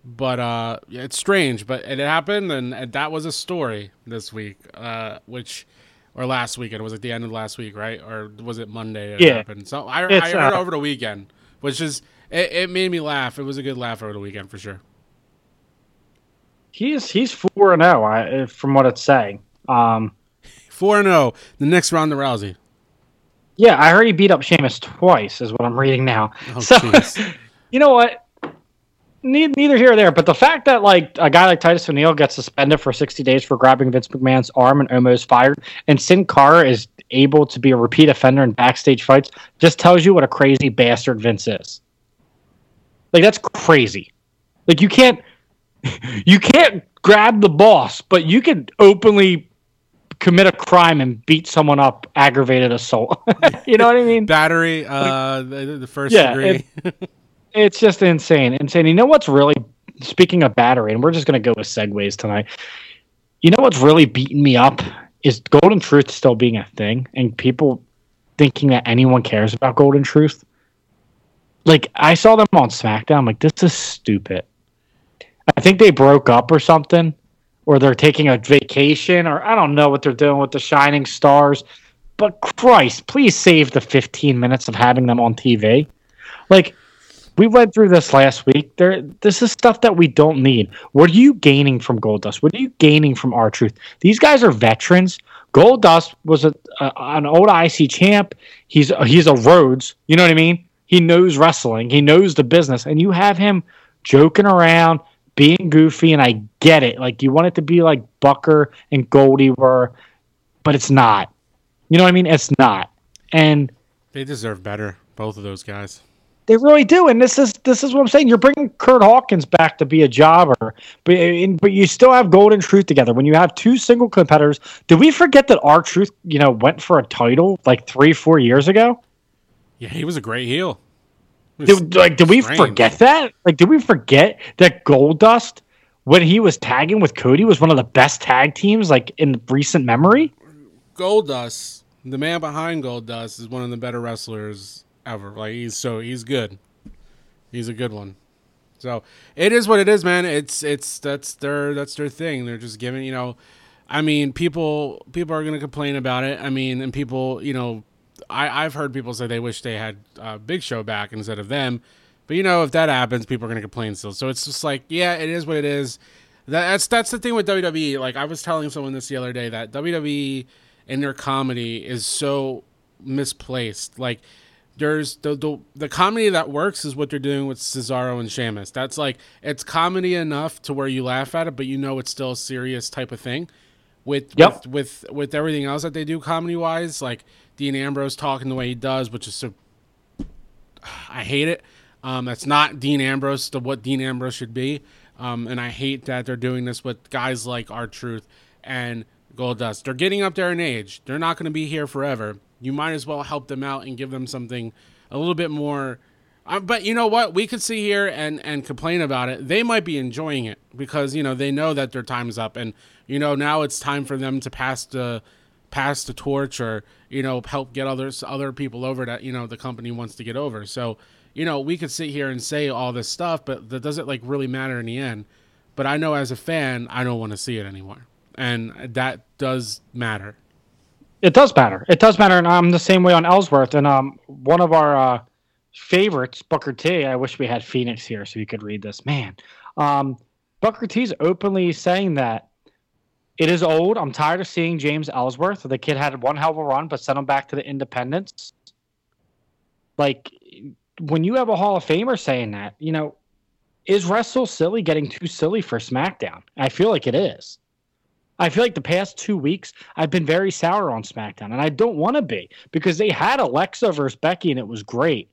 but uh, it's strange, but it happened, and, and that was a story this week, uh, which or last week. It was at the end of last week, right? Or was it Monday? That Yeah. happened. So I, I heard uh, over the weekend, which is it, it made me laugh. It was a good laugh over the weekend for sure. He's he's four and zero, I- from what it's saying. Um, Four and zero. The next round, the Rousey. yeah, I heard he beat up Sheamus twice, is what I'm reading now. Oh, so, you know what? Ne- Neither here or there, but the fact that like a guy like Titus O'Neil gets suspended for 60 days for grabbing Vince McMahon's arm and almost fired, and Sin Cara is able to be a repeat offender in backstage fights, just tells you what a crazy bastard Vince is. Like that's crazy. Like you can't, you can't grab the boss, but you can openly commit a crime and beat someone up, aggravated assault. you know what I mean? battery. Uh, the, the first Yeah, degree. It's just insane, insane. You know what's really speaking of battery, and we're just gonna go with segues tonight. You know what's really beating me up is Golden Truth still being a thing, and people thinking that anyone cares about Golden Truth. Like I saw them on SmackDown, like this is stupid. I think they broke up or something, or they're taking a vacation, or I don't know what they're doing with the Shining Stars. But Christ, please save the 15 minutes of having them on TV. Like we went through this last week. There, this is stuff that we don't need. What are you gaining from Goldust? What are you gaining from R-Truth? These guys are veterans. Goldust was a, a an old IC champ. He's he's a Rhodes. You know what I mean? He knows wrestling. He knows the business, and you have him joking around, being goofy. And I get it. Like you want it to be like Booker and Goldie were, but it's not. You know what I mean? It's not. And They deserve better, both of those guys. They really do, and this is this is what I'm saying. You're bringing Kurt Hawkins back to be a jobber, but and, but you still have Golden Truth together. When you have two single competitors, did we forget that R-Truth, you know, went for a title like three, four years ago? Yeah, he was a great heel. Did, like, did we strange. forget that? Like, did we forget that Goldust, when he was tagging with Cody, was one of the best tag teams like in recent memory? Goldust, the man behind Goldust, is one of the better wrestlers ever. Like he's so he's good. He's a good one. So it is what it is, man. It's it's that's their that's their thing. They're just giving you know. I mean, people people are gonna complain about it. I mean, and people you know, I I've heard people say they wish they had uh, Big Show back instead of them. But you know, if that happens, people are gonna complain still. So it's just like, yeah, it is what it is. That, that's that's the thing with WWE. Like I was telling someone this the other day that WWE and their comedy is so misplaced. Like there's the, the the comedy that works is what they're doing with Cesaro and Sheamus. That's like it's comedy enough to where you laugh at it, but you know it's still a serious type of thing. With Yep. with, with with everything else that they do comedy wise, like Dean Ambrose talking the way he does, which is so I hate it. Um, that's not Dean Ambrose to what Dean Ambrose should be. Um, and I hate that they're doing this with guys like R-Truth and Goldust. They're getting up there in age. They're not going to be here forever. You might as well help them out and give them something a little bit more. Uh, but you know what? We could sit here and, and complain about it. They might be enjoying it because you know they know that their time's up, and you know now it's time for them to pass the pass the torch or you know help get others other people over that you know the company wants to get over. So you know we could sit here and say all this stuff, but that doesn't like really matter in the end. But I know as a fan, I don't want to see it anymore, and that does matter. It does matter. It does matter, and I'm the same way on Ellsworth. And um, one of our uh, favorites, Booker T. I wish we had Phoenix here so he could read this. Man, um, Booker T's openly saying that it is old. I'm tired of seeing James Ellsworth. The kid had one hell of a run, but sent him back to the Independents. Like when you have a Hall of Famer saying that, you know, is Wrestle Silly getting too silly for SmackDown? I feel like it is. I feel like the past two weeks I've been very sour on SmackDown, and I don't want to be because they had Alexa versus Becky and it was great,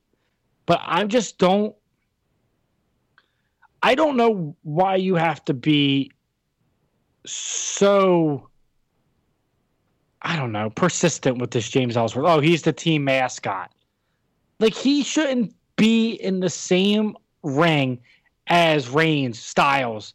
but I just don't. I don't know why you have to be so. I don't know, persistent with this James Ellsworth. Oh, he's the team mascot. Like he shouldn't be in the same ring as Reigns, Styles,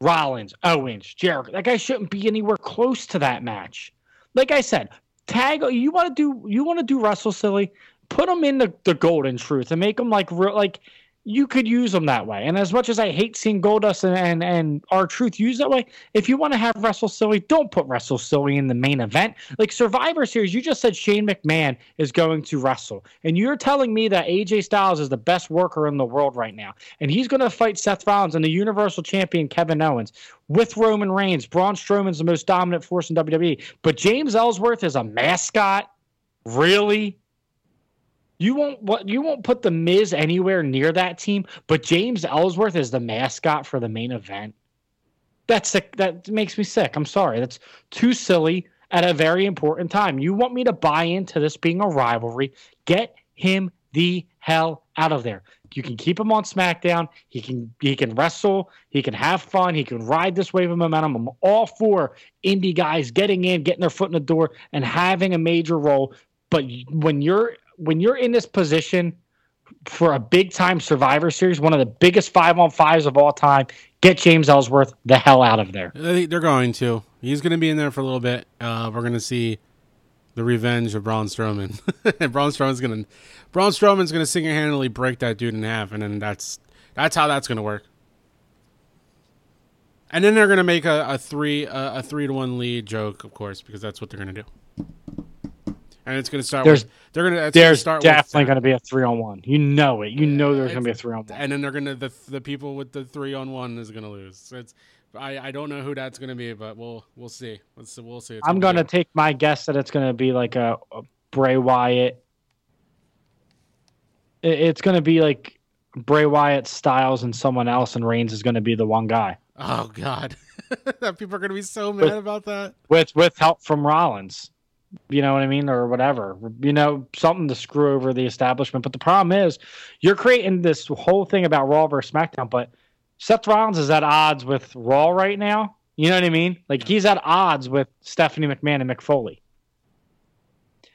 Rollins, Owens, Jericho. That guy shouldn't be anywhere close to that match. Like I said, tag. You want to do? You want to do Wrestle Silly? Put him in the, the Golden Truth and make him like real. Like you could use them that way. And as much as I hate seeing Goldust and and, and R-Truth used that way, if you want to have Wrestle Silly, don't put Wrestle Silly in the main event. Like Survivor Series, you just said Shane McMahon is going to wrestle, and you're telling me that AJ Styles is the best worker in the world right now, and he's going to fight Seth Rollins and the Universal Champion Kevin Owens with Roman Reigns. Braun Strowman's the most dominant force in WWE, but James Ellsworth is a mascot. Really? You won't what you won't put the Miz anywhere near that team, but James Ellsworth is the mascot for the main event. That's sick. That makes me sick. I'm sorry. That's too silly at a very important time. You want me to buy into this being a rivalry? Get him the hell out of there. You can keep him on SmackDown. He can he can wrestle. He can have fun. He can ride this wave of momentum. I'm all for indie guys getting in, getting their foot in the door, and having a major role. But when you're when you're in this position for a big time Survivor Series, one of the biggest five on fives of all time, get James Ellsworth the hell out of there. They're going to. He's going to be in there for a little bit. Uh, we're going to see the revenge of Braun Strowman. Braun Strowman's going to Braun Strowman's going to single handedly break that dude in half, and then that's that's how that's going to work. And then they're going to make a, a three a, a three to one lead joke, of course, because that's what they're going to do and it's going to start. There's with, they're going to. There's start definitely going to be a three on one. You know it. You know there's going to be a three on one. And then they're going to the the people with the three on one is going to lose. So it's I, I don't know who that's going to be, but we'll we'll see. Let's we'll see. It's I'm going to take my guess that it's going to be like a, a Bray Wyatt. It, it's going to be like Bray Wyatt, Styles, and someone else, and Reigns is going to be the one guy. Oh God, people are going to be so mad with, about that. With with help from Rollins you know what I mean, or whatever, you know, something to screw over the establishment. But the problem is, you're creating this whole thing about Raw versus SmackDown, but Seth Rollins is at odds with Raw right now. You know what I mean? Like he's at odds with Stephanie McMahon and Mick Foley.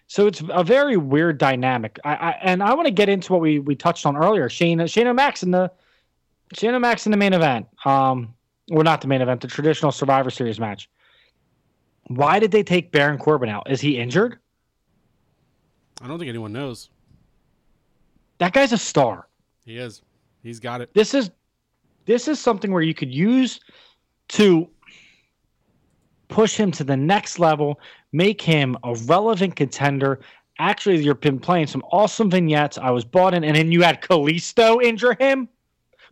So it's a very weird dynamic. I, I and I want to get into what we we touched on earlier. Shane Shane O'Mac in the Shane O'Mac in the main event. Um, well, not the main event, the traditional Survivor Series match. Why did they take Baron Corbin out? Is he injured? I don't think anyone knows. That guy's a star. He is. He's got it. This is this is something where you could use to push him to the next level, make him a relevant contender. Actually, you've been playing some awesome vignettes. I was bought in, and then you had Kalisto injure him.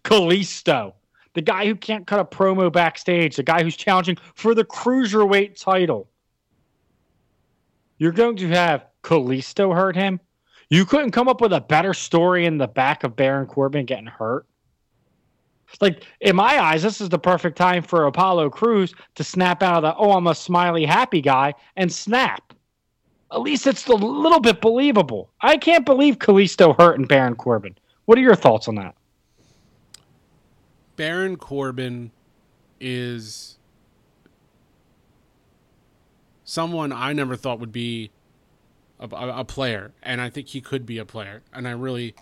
Kalisto the guy who can't cut a promo backstage, the guy who's challenging for the cruiserweight title. You're going to have Kalisto hurt him. You couldn't come up with a better story in the back of Baron Corbin getting hurt. Like in my eyes, this is the perfect time for Apollo Crews to snap out of the "oh, I'm a smiley, happy guy" and snap. At least it's a little bit believable. I can't believe Kalisto hurt and Baron Corbin. What are your thoughts on that? Baron Corbin is someone I never thought would be a, a, player, and I think he could be a player, and I really,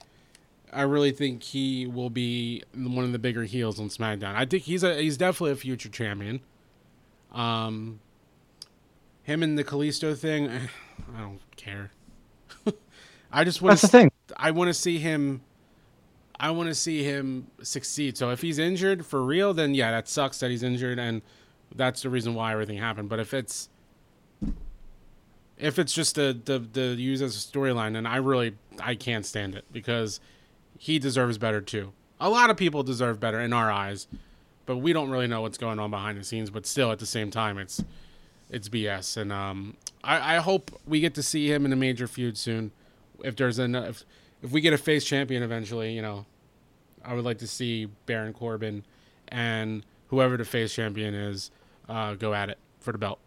I really think he will be one of the bigger heels on SmackDown. I think he's a he's definitely a future champion. Um, him and the Kalisto thing, I don't care. I just want That's the thing. I want to see him. I want to see him succeed. So if he's injured for real, then yeah, that sucks that he's injured, and that's the reason why everything happened. But if it's if it's just the the the use as a storyline, and I really I can't stand it because he deserves better too. A lot of people deserve better in our eyes, but we don't really know what's going on behind the scenes. But still, at the same time, it's it's BS. And um, I, I hope we get to see him in a major feud soon. If there's an if, we get a face champion eventually, you know, I would like to see Baron Corbin and whoever the face champion is uh, go at it for the belt.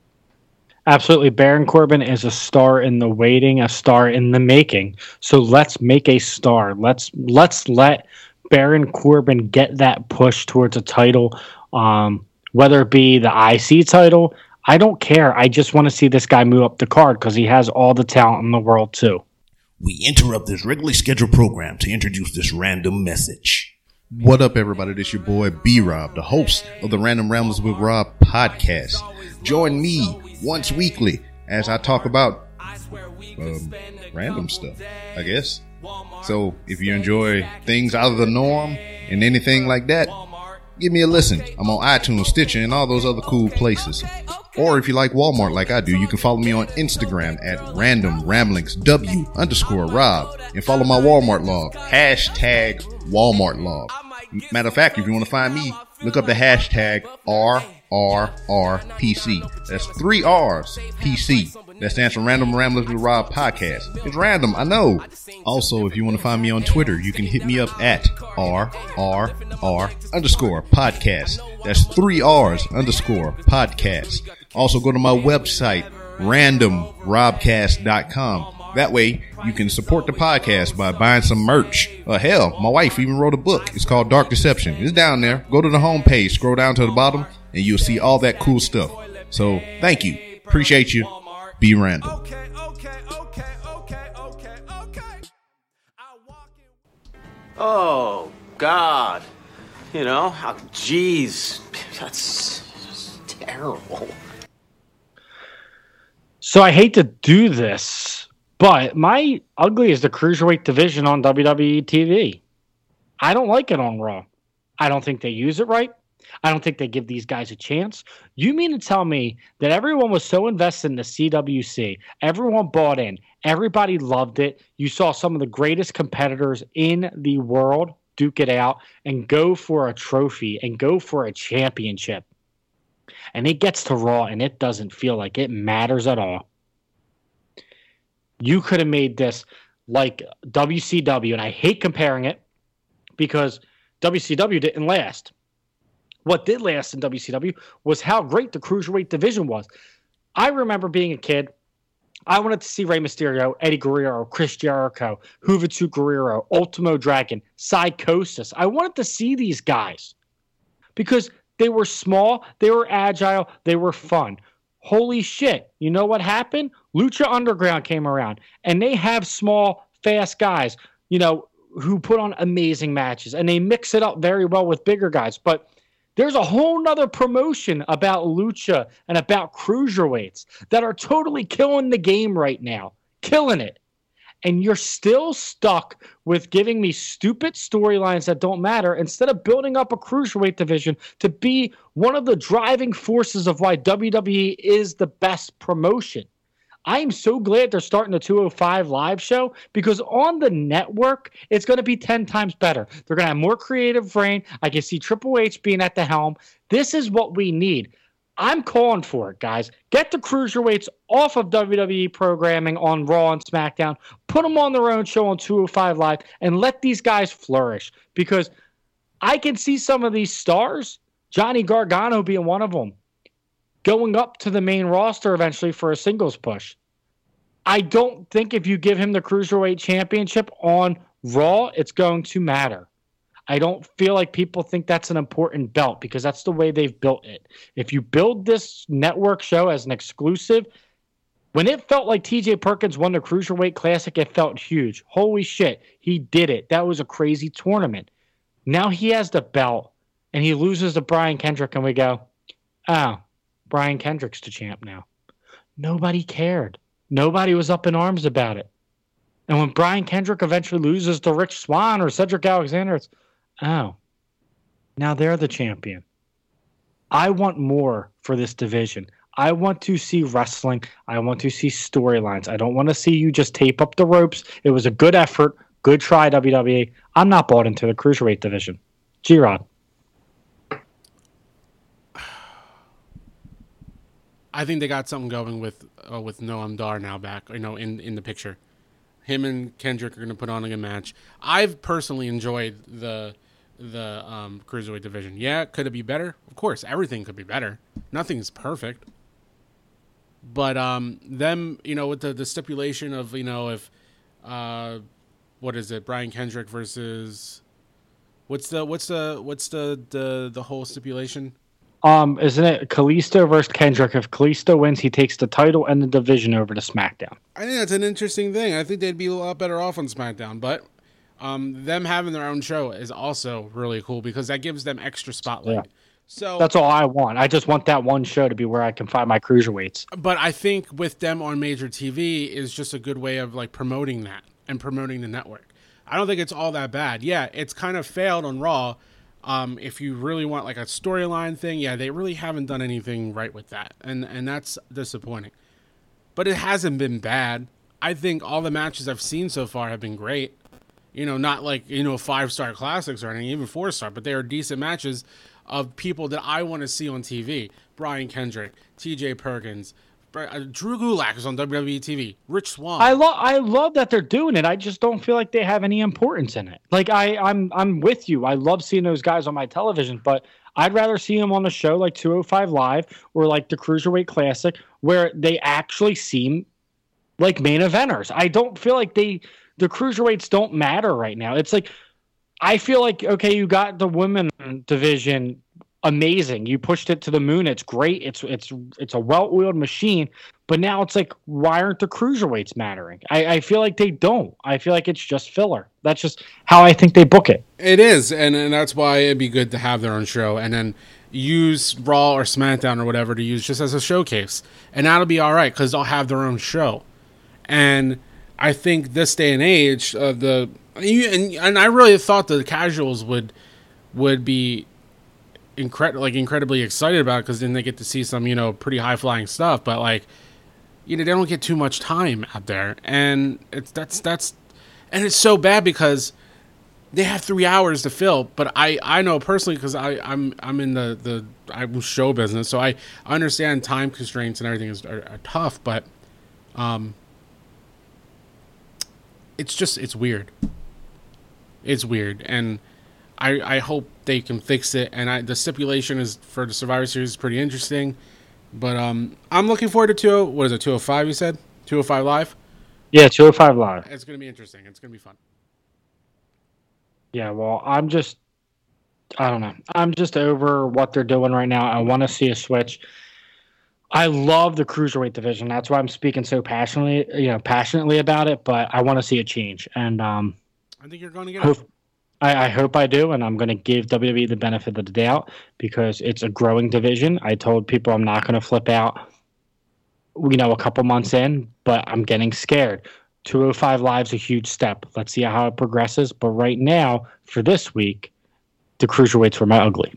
Absolutely. Baron Corbin is a star in the waiting, a star in the making. So let's make a star. Let's let's let Baron Corbin get that push towards a title, um, whether it be the IC title. I don't care. I just want to see this guy move up the card because he has all the talent in the world too. We interrupt this regularly scheduled program to introduce this random message. What up, everybody? This your boy B Rob, the host of the Random Ramblers with Rob podcast. Join me once weekly as I talk about um, random stuff, I guess. So if you enjoy things out of the norm and anything like that, give me a listen. I'm on iTunes, Stitcher, and all those other cool places. Or if you like Walmart like I do, you can follow me on Instagram at random ramblings W underscore Rob and follow my Walmart log. Hashtag Walmart log. Matter of fact, if you want to find me, look up the hashtag RRRPC. That's three R's, PC. That stands for Random Ramblers with Rob podcast. It's random, I know. Also, if you want to find me on Twitter, you can hit me up at RRR underscore podcast. That's three R's underscore podcast. Also, go to my website, randomrobcast.com. That way, you can support the podcast by buying some merch. Uh, hell, my wife even wrote a book. It's called Dark Deception. It's down there. Go to the homepage, scroll down to the bottom, and you'll see all that cool stuff. So, thank you. Appreciate you. Be random. Okay, okay, okay, okay, okay, okay. Oh, God. You know, how, jeez. That's just terrible. So I hate to do this, but my ugly is the cruiserweight division on WWE TV. I don't like it on Raw. I don't think they use it right. I don't think they give these guys a chance. You mean to tell me that everyone was so invested in the CWC, everyone bought in, everybody loved it. You saw some of the greatest competitors in the world duke it out and go for a trophy and go for a championship. And it gets to Raw and it doesn't feel like it matters at all. You could have made this like WCW, and I hate comparing it because WCW didn't last. What did last in WCW was how great the cruiserweight division was. I remember being a kid. I wanted to see Rey Mysterio, Eddie Guerrero, Chris Jericho, Juventud Guerrero, Ultimo Dragon, Psicosis. I wanted to see these guys because they were small, they were agile, they were fun. Holy shit. You know what happened? Lucha Underground came around and they have small, fast guys, you know, who put on amazing matches and they mix it up very well with bigger guys. But there's a whole nother promotion about lucha and about cruiserweights that are totally killing the game right now, killing it. And you're still stuck with giving me stupid storylines that don't matter instead of building up a cruiserweight division to be one of the driving forces of why WWE is the best promotion. I am so glad they're starting the 205 live show because on the network, it's going to be 10 times better. They're going to have more creative brain. I can see Triple H being at the helm. This is what we need. I'm calling for it, guys. Get the cruiserweights off of WWE programming on Raw and SmackDown, put them on their own show on 205 Live, and let these guys flourish because I can see some of these stars, Johnny Gargano being one of them, going up to the main roster eventually for a singles push. I don't think if you give him the Cruiserweight Championship on Raw, it's going to matter. I don't feel like people think that's an important belt because that's the way they've built it. If you build this network show as an exclusive, when it felt like TJ Perkins won the Cruiserweight Classic, it felt huge. Holy shit, he did it. That was a crazy tournament. Now he has the belt and he loses to Brian Kendrick, and we go, oh, Brian Kendrick's to champ now. Nobody cared. Nobody was up in arms about it. And when Brian Kendrick eventually loses to Rich Swann or Cedric Alexander, it's, oh, now they're the champion. I want more for this division. I want to see wrestling. I want to see storylines. I don't want to see you just tape up the ropes. It was a good effort. Good try, WWE. I'm not bought into the cruiserweight division. G Rod. I think they got something going with uh, with Noam Dar now back, you know, in in the picture. Him and Kendrick are going to put on a good match. I've personally enjoyed the the um, cruiserweight division. Yeah, could it be better? Of course, everything could be better. Nothing's perfect. But um, them, you know, with the the stipulation of you know if uh, what is it, Brian Kendrick versus what's the what's the what's the the the whole stipulation? Um, isn't it Kalisto versus Kendrick? If Kalisto wins, he takes the title and the division over to SmackDown. I think that's an interesting thing. I think they'd be a lot better off on SmackDown, but um, them having their own show is also really cool because that gives them extra spotlight. Yeah. So That's all I want. I just want that one show to be where I can find my cruiserweights. but I think with them on major TV is just a good way of like promoting that and promoting the network. I don't think it's all that bad. Yeah, it's kind of failed on Raw. Um, if you really want like a storyline thing, yeah, they really haven't done anything right with that, and and that's disappointing. But it hasn't been bad. I think all the matches I've seen so far have been great. You know, not like you know five star classics or anything, even four star, but they are decent matches of people that I want to see on TV. Brian Kendrick, T.J. Perkins, Uh, Drew Gulak is on WWE TV. Rich Swann. I love I love that they're doing it. I just don't feel like they have any importance in it. Like I I'm I'm with you. I love seeing those guys on my television, but I'd rather see them on a show like 205 Live or like the Cruiserweight Classic where they actually seem like main eventers. I don't feel like they the cruiserweights don't matter right now. It's like I feel like okay, you got the women division amazing. You pushed it to the moon. It's great. It's it's it's a well-oiled machine. But now it's like, why aren't the cruiserweights mattering? I, I feel like they don't. I feel like it's just filler. That's just how I think they book it. It is, and, and that's why it'd be good to have their own show, and then use Raw or SmackDown or whatever to use just as a showcase, and that'll be all right because they'll have their own show. And I think this day and age, uh, the and, and I really thought the casuals would would be incredible, like incredibly excited about because then they get to see some you know pretty high flying stuff. But like, you know, they don't get too much time out there, and it's that's that's and it's so bad because they have three hours to fill. But I I know personally because I I'm I'm in the the I'm show business, so I understand time constraints and everything is are, are tough, but um. It's just it's weird. It's weird, and I I hope they can fix it. And I the stipulation is for the Survivor Series is pretty interesting, but um I'm looking forward to two. What is it? Two hundred five? You said two hundred five live. Yeah, 205 Live. It's gonna be interesting. It's gonna be fun. Yeah, well, I'm just, I don't know. I'm just over what they're doing right now. I want to see a switch. I love the cruiserweight division. That's why I'm speaking so passionately, you know, passionately about it. But I want to see a change, and um, I think you're going to get hope. I, I hope I do, and I'm going to give WWE the benefit of the doubt because it's a growing division. I told people I'm not going to flip out, you know, a couple months in, but I'm getting scared. 205 Live's a huge step. Let's see how it progresses. But right now, for this week, the cruiserweights were my ugly.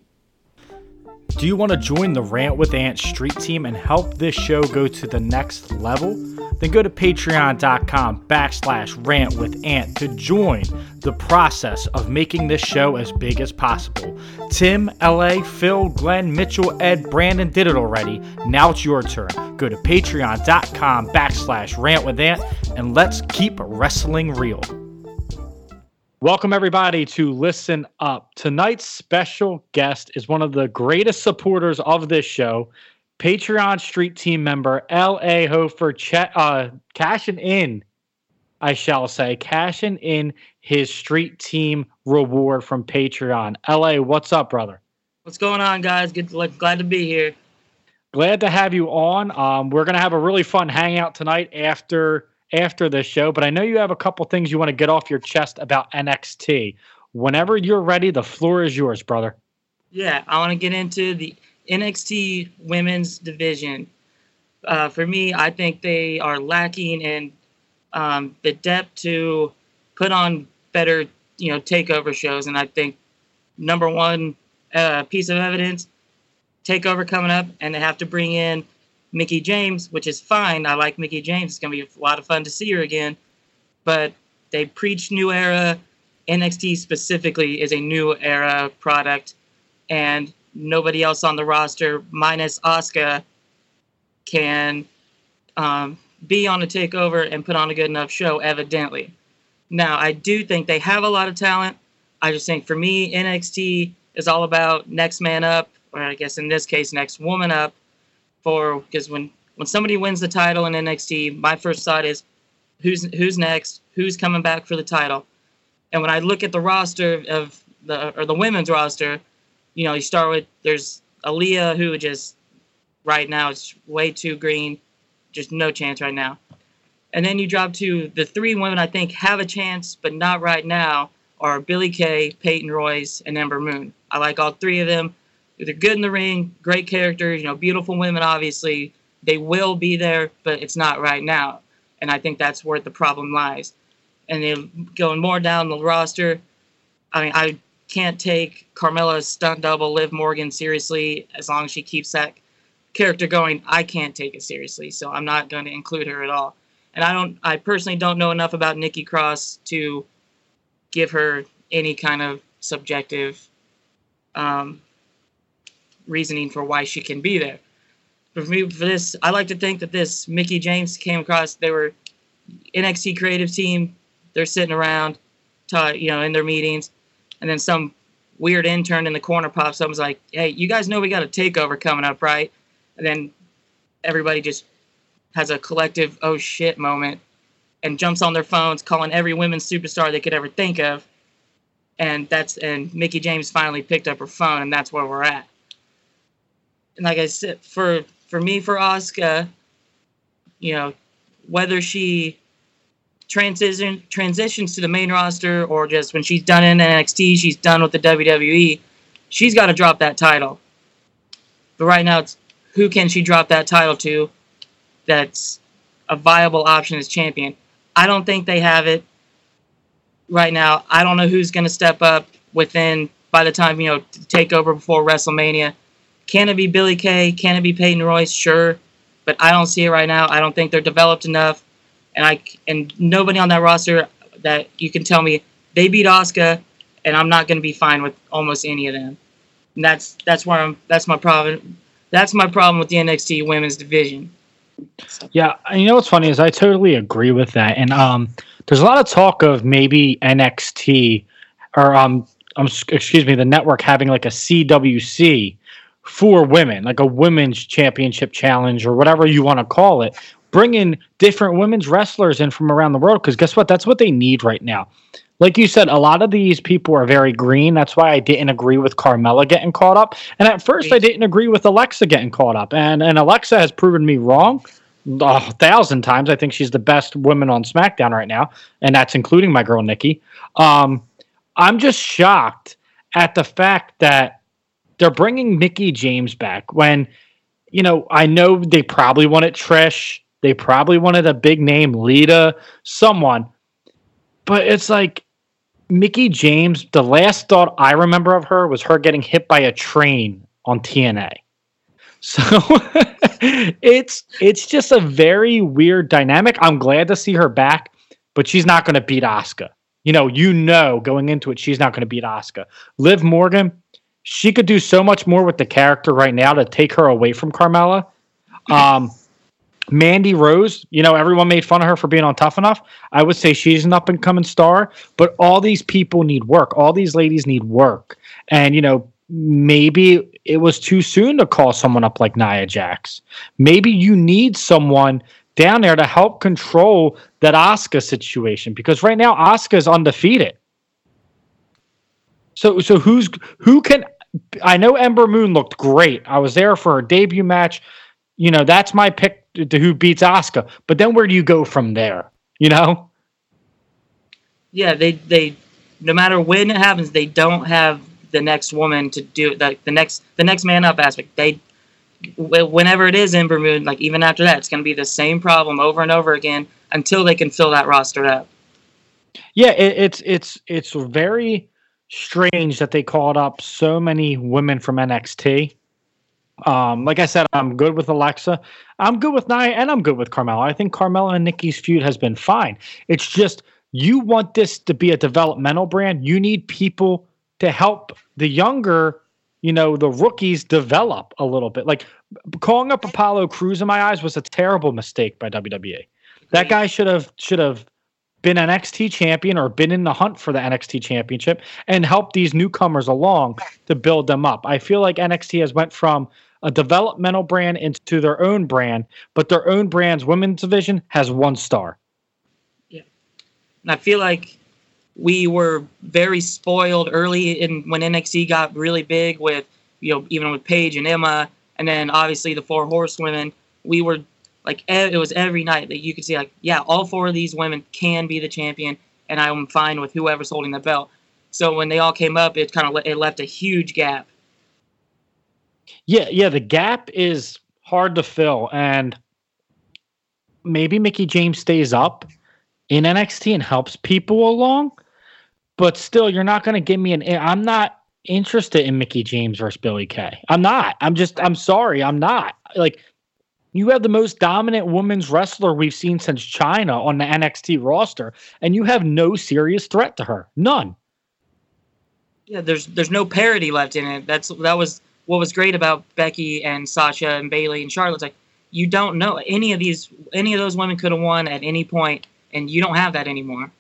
Do you want to join the Rant with Ant Street Team and help this show go to the next level? Then go to patreon.com backslash rant with Ant to join the process of making this show as big as possible. Tim, LA, Phil, Glenn, Mitchell, Ed, Brandon did it already. Now it's your turn. Go to patreon.com backslash rant with Ant and let's keep wrestling real. Welcome, everybody, to Listen Up. Tonight's special guest is one of the greatest supporters of this show, Patreon Street Team member L.A. Hofer, ch- uh, cashing in, I shall say, cashing in his street team reward from Patreon. LA, what's up, brother? What's going on, guys? Good, glad to be here. Glad to have you on. Um, we're gonna have a really fun hangout tonight after after this show, but I know you have a couple things you want to get off your chest about NXT. Whenever you're ready, the floor is yours, brother. Yeah, I want to get into the NXT women's division. Uh, for me, I think they are lacking in um, the depth to put on better, you know, takeover shows. And I think number one uh, piece of evidence, takeover coming up, and they have to bring in Mickie James, which is fine. I like Mickie James. It's gonna be a lot of fun to see her again. But they preach new era. NXT specifically is a new era product, and nobody else on the roster, minus Asuka, can um, be on a takeover and put on a good enough show. Evidently, now I do think they have a lot of talent. I just think for me, NXT is all about next man up, or I guess in this case, next woman up. For because when when somebody wins the title in NXT, my first thought is who's who's next, who's coming back for the title. And when I look at the roster of the or the women's roster, you know, you start with there's Aliyah who just right now is way too green, just no chance right now. And then you drop to the three women I think have a chance, but not right now, are Billie Kay, Peyton Royce, and Ember Moon. I like all three of them. They're good in the ring, great characters, you know, beautiful women, obviously. They will be there, but it's not right now. And I think that's where the problem lies. And then going more down the roster, I mean, I can't take Carmella's stunt double, Liv Morgan, seriously as long as she keeps that character going. I can't take it seriously, so I'm not going to include her at all. And I don't, I personally don't know enough about Nikki Cross to give her any kind of subjective um, reasoning for why she can be there. But for me, for this, I like to think that this Mickie James came across. They were NXT creative team. They're sitting around, you know, in their meetings, and then some weird intern in the corner pops up and like, "Hey, you guys know we got a takeover coming up, right?" And then everybody just has a collective "oh shit" moment and jumps on their phones, calling every women's superstar they could ever think of. And that's and Mickie James finally picked up her phone, and that's where we're at. And like I said, for for me, for Asuka, you know, whether she transition transitions to the main roster or just when she's done in NXT, she's done with the WWE, she's got to drop that title. But right now, it's who can she drop that title to? That's a viable option as champion. I don't think they have it right now. I don't know who's going to step up within by the time you know take over before WrestleMania. Can it be Billie Kay? Can it be Peyton Royce? Sure, but I don't see it right now. I don't think they're developed enough, and I and nobody on that roster that you can tell me they beat Asuka, and I'm not going to be fine with almost any of them. And that's that's where I'm. That's my problem. That's my problem with the NXT Women's Division. Yeah, you know what's funny is I totally agree with that, and um, there's a lot of talk of maybe NXT or um, um, excuse me, the network having like a CWC for women, like a women's championship challenge or whatever you want to call it. Bring in different women's wrestlers in from around the world because guess what? That's what they need right now. Like you said, a lot of these people are very green. That's why I didn't agree with Carmella getting caught up. And at first, I didn't agree with Alexa getting caught up. And and Alexa has proven me wrong a thousand times. I think she's the best woman on SmackDown right now, and that's including my girl Nikki. Um, I'm just shocked at the fact that they're bringing Mickie James back when, you know, I know they probably wanted Trish, they probably wanted a big name, Lita, someone, but it's like Mickie James. The last thought I remember of her was her getting hit by a train on TNA. So it's it's just a very weird dynamic. I'm glad to see her back, but she's not going to beat Asuka. You know, you know going into it, she's not going to beat Asuka. Liv Morgan, she could do so much more with the character right now to take her away from Carmella. Um, Mandy Rose, you know, everyone made fun of her for being on Tough Enough. I would say she's an up and coming star, but all these people need work. All these ladies need work. And, you know, maybe it was too soon to call someone up like Nia Jax. Maybe you need someone down there to help control that Asuka situation because right now Asuka is undefeated. So so who's who can I know Ember Moon looked great. I was there for her debut match. You know, that's my pick to, who beats Asuka. But then where do you go from there? You know? Yeah, they they no matter when it happens, they don't have the next woman to do like the next the next man up aspect. They whenever it is Ember Moon, like even after that, it's going to be the same problem over and over again until they can fill that roster up. Yeah, it, it's it's it's very strange that they called up so many women from NXT. Um, like I said, I'm good with Alexa. I'm good with Nia, and I'm good with Carmella. I think Carmella and Nikki's feud has been fine. It's just you want this to be a developmental brand. You need people to help the younger, you know, the rookies develop a little bit. Like calling up Apollo Crews in my eyes was a terrible mistake by WWE. That guy should have should have been an NXT champion or been in the hunt for the NXT championship and help these newcomers along to build them up. I feel like NXT has went from a developmental brand into their own brand, but their own brand's women's division has one star. Yeah. And I feel like we were very spoiled early in when NXT got really big with, you know, even with Paige and Emma and then obviously the four horsewomen. We were like it was every night that you could see like yeah all four of these women can be the champion and i'm fine with whoever's holding the belt. So when they all came up it kind of it left a huge gap. Yeah yeah the gap is hard to fill and maybe Mickie James stays up in nxt and helps people along but still you're not going to give me an eh, i'm not interested in Mickie James versus Billie Kay. I'm not. I'm just i'm sorry i'm not. Like you have the most dominant women's wrestler we've seen since Chyna on the NXT roster, and you have no serious threat to her. None. Yeah, there's there's no parity left in it. That's that was what was great about Becky and Sasha and Bayley and Charlotte. It's like you don't know any of these any of those women could have won at any point, and you don't have that anymore.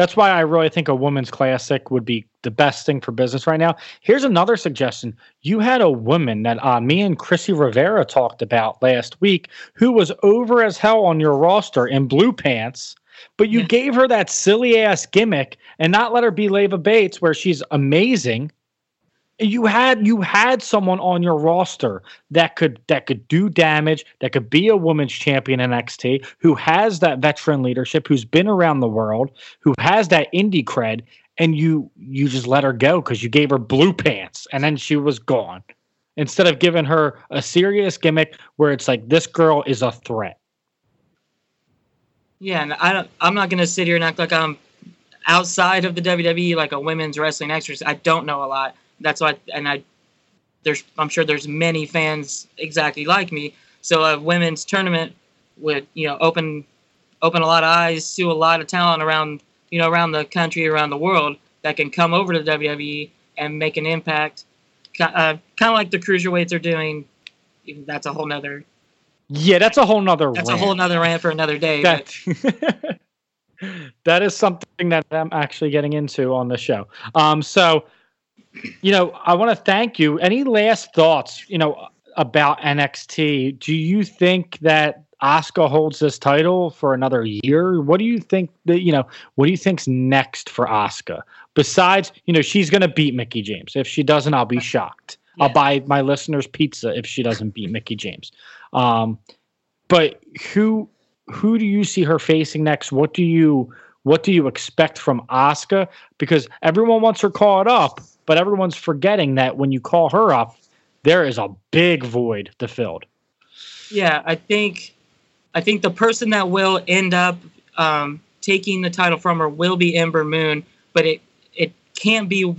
That's why I really think a women's classic would be the best thing for business right now. Here's another suggestion. You had a woman that uh, me and Chrissy Rivera talked about last week who was over as hell on your roster in blue pants, but you yeah. gave her that silly ass gimmick and not let her be Leva Bates, where she's amazing you had you had someone on your roster that could that could do damage, that could be a women's champion in NXT, who has that veteran leadership, who's been around the world, who has that indie cred, and you you just let her go because you gave her blue pants, and then she was gone. Instead of giving her a serious gimmick where it's like this girl is a threat. Yeah, and I don't. I'm not gonna sit here and act like I'm outside of the WWE, like a women's wrestling actress. I don't know a lot that's why, and I, there's, I'm sure there's many fans exactly like me. So a women's tournament would, you know, open, open a lot of eyes to a lot of talent around, you know, around the country, around the world that can come over to the WWE and make an impact. Uh, kind of like the cruiserweights are doing. That's a whole nother. Yeah, that's a whole nother. That's rant. a whole nother rant for another day. That, that is something that I'm actually getting into on the show. Um, so you know, I want to thank you. Any last thoughts, you know, about NXT? Do you think that Asuka holds this title for another year? What do you think that, you know, what do you think's next for Asuka? Besides, you know, she's going to beat Mickie James. If she doesn't, I'll be shocked. Yeah. I'll buy my listeners pizza if she doesn't beat Mickie James. Um, but who who do you see her facing next? What do you what do you expect from Asuka? Because everyone wants her caught up, but everyone's forgetting that when you call her up, there is a big void to fill. Yeah, I think I think the person that will end up um, taking the title from her will be Ember Moon, but it it can't be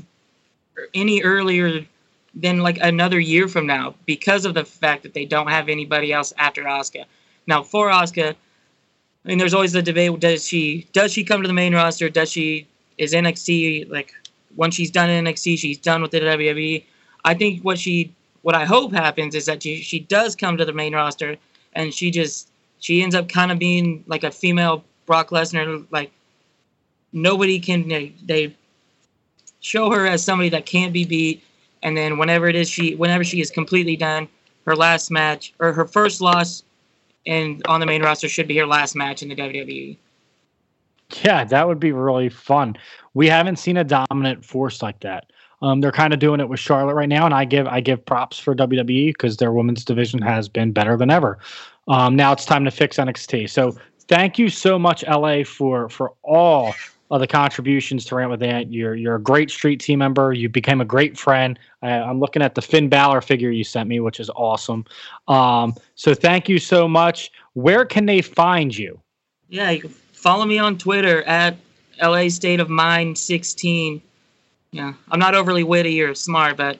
any earlier than like another year from now because of the fact that they don't have anybody else after Asuka. Now for Asuka, I mean, there's always the debate: does she does she come to the main roster? Does she is NXT like once she's done in NXT, she's done with the WWE. I think what she what I hope happens is that she she does come to the main roster and she just she ends up kind of being like a female Brock Lesnar. Like nobody can they, they show her as somebody that can't be beat, and then whenever it is she whenever she is completely done, her last match or her first loss and on the main roster should be her last match in the. WWE. Yeah, that would be really fun. We haven't seen a dominant force like that. Um, they're kind of doing it with Charlotte right now, and I give I give props for WWE because their women's division has been better than ever. Um, now it's time to fix NXT. So thank you so much, LA, for for all of the contributions to Rant with Ant. You're you're a great street team member. You became a great friend. I, I'm looking at the Finn Balor figure you sent me, which is awesome. Um, so thank you so much. Where can they find you? Yeah, you can follow me on Twitter at LA State of Mind 16. Yeah, I'm not overly witty or smart, but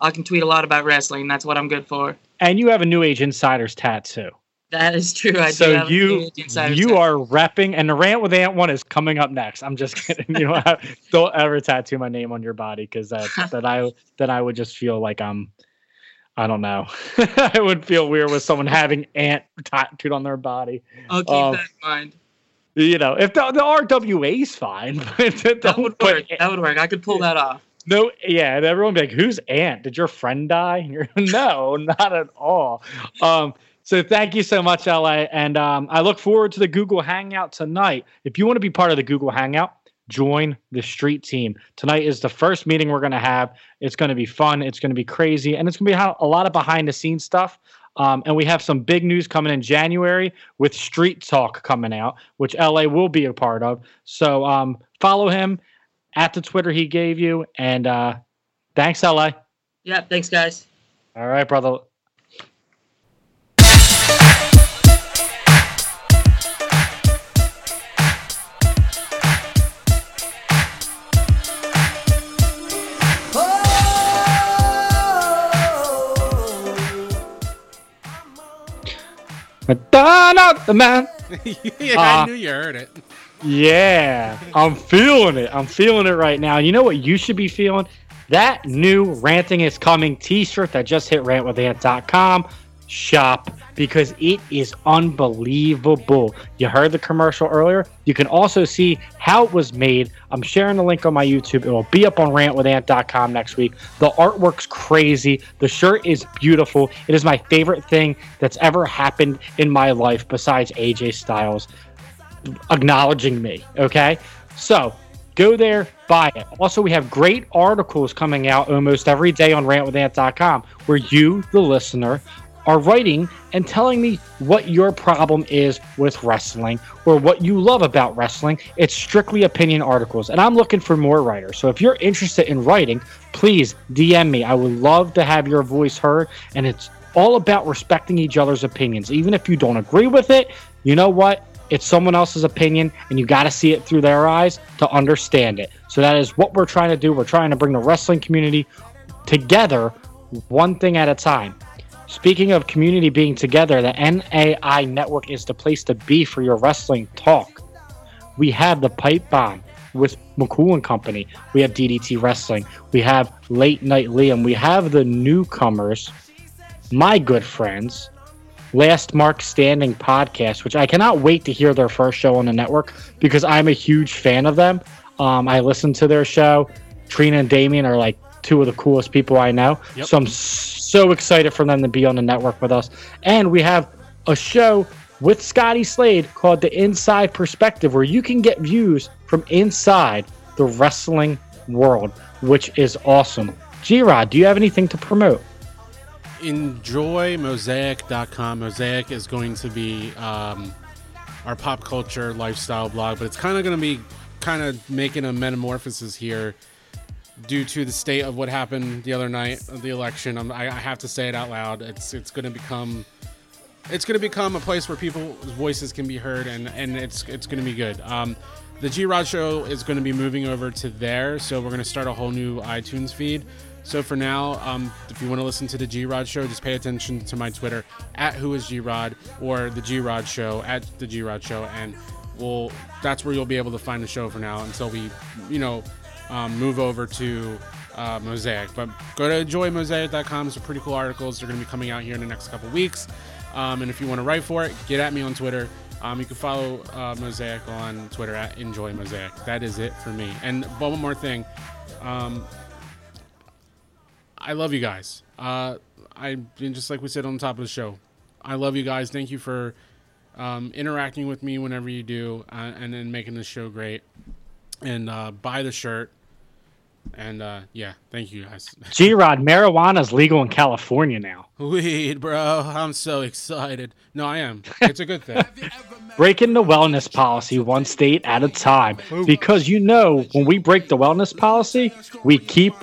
I can tweet a lot about wrestling. That's what I'm good for. And you have a New Age Insiders tattoo. That is true. I do so you New Age Insider you tattoo. are repping, and the rant with Ant one is coming up next. I'm just kidding. You don't have, don't ever tattoo my name on your body because that that I that I would just feel like I'm. I don't know. I would feel weird with someone having Ant tattooed on their body. I'll keep Um, that in mind. You know, if the, the RWA is fine, but That would work. That would work. I could pull that off. No, yeah, and everyone be like, "Who's Ant? Did your friend die?" And you're, no, not at all. Um, so thank you so much, LA, and um, I look forward to the Google Hangout tonight. If you want to be part of the Google Hangout, join the Street Team. Tonight is the first meeting we're going to have. It's going to be fun. It's going to be crazy, and it's going to be a lot of behind the scenes stuff. Um, and we have some big news coming in January with Street Talk coming out, which LA will be a part of. So um, follow him at the Twitter he gave you. And uh, thanks, LA. Yeah, thanks, guys. All right, brother. Madonna, the man. yeah, I Uh, knew you heard it. Yeah, I'm feeling it. I'm feeling it right now. You know what you should be feeling? That new Ranting is Coming t shirt that just hit rantwithant.com shop because it is unbelievable. You heard the commercial earlier. You can also see how it was made. I'm sharing the link on my YouTube. It will be up on rantwithant.com next week. The artwork's crazy. The shirt is beautiful. It is my favorite thing that's ever happened in my life besides AJ Styles acknowledging me. Okay. So go there, buy it. Also, we have great articles coming out almost every day on rantwithant.com where you, the listener, are writing and telling me what your problem is with wrestling or what you love about wrestling. It's strictly opinion articles, and I'm looking for more writers. So if you're interested in writing, please DM me. I would love to have your voice heard, and it's all about respecting each other's opinions. Even if you don't agree with it, you know what? It's someone else's opinion, and you got to see it through their eyes to understand it. So that is what we're trying to do. We're trying to bring the wrestling community together, one thing at a time. Speaking of community being together, the NAI network is the place to be for your wrestling talk. We have the Pipe Bomb with McCool and Company. We have DDT Wrestling. We have Late Night Liam. We have the newcomers, my good friends, Last Mark Standing podcast, which I cannot wait to hear their first show on the network because I'm a huge fan of them. Um, I listen to their show. Trina and Damien are like two of the coolest people I know. Yep. So I'm so excited for them to be on the network with us. And we have a show with Scotty Slade called The Inside Perspective, where you can get views from inside the wrestling world, which is awesome. G Rod, do you have anything to promote? enjoy mosaic.com mosaic is going to be um, our pop culture lifestyle blog but it's kind of going to be kind of making a metamorphosis here due to the state of what happened the other night of the election. I'm, I, have to say it out loud. It's it's going to become it's going to become a place where people's voices can be heard and and it's it's going to be good. Um, the G Rod show is going to be moving over to there, so we're going to start a whole new iTunes feed. So for now, um, if you want to listen to the G Rod show, just pay attention to my Twitter at Who Is G Rod or the G Rod show at the G Rod show, and we'll that's where you'll be able to find the show for now until we, you know, um, move over to uh, Mosaic. But go to enjoymosaic.com. Some pretty cool articles. They're going to be coming out here in the next couple weeks. Um, and if you want to write for it, get at me on Twitter. Um, you can follow uh, Mosaic on Twitter at Enjoy Mosaic. That is it for me. And one more thing, um, I love you guys. Uh, I just like we said on the top of the show, I love you guys. Thank you for um, interacting with me whenever you do, uh, and then making this show great. And uh, buy the shirt. And uh, yeah, thank you guys. G Rod, marijuana is legal in California now. Weed, bro. I'm so excited. No, I am. It's a good thing. Breaking the wellness policy one state at a time. Because you know, when we break the wellness policy, we keep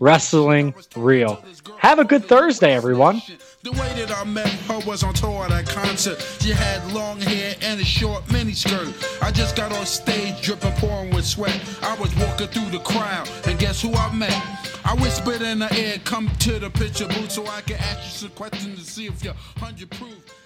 wrestling real. Have a good Thursday, everyone. The way that I met her was on tour at a concert. She had long hair and a short miniskirt. I just got on stage, dripping, pouring with sweat. I was walking through the crowd, and guess who I met? I whispered in her ear, come to the picture booth so I can ask you some questions to see if you're 100 proof.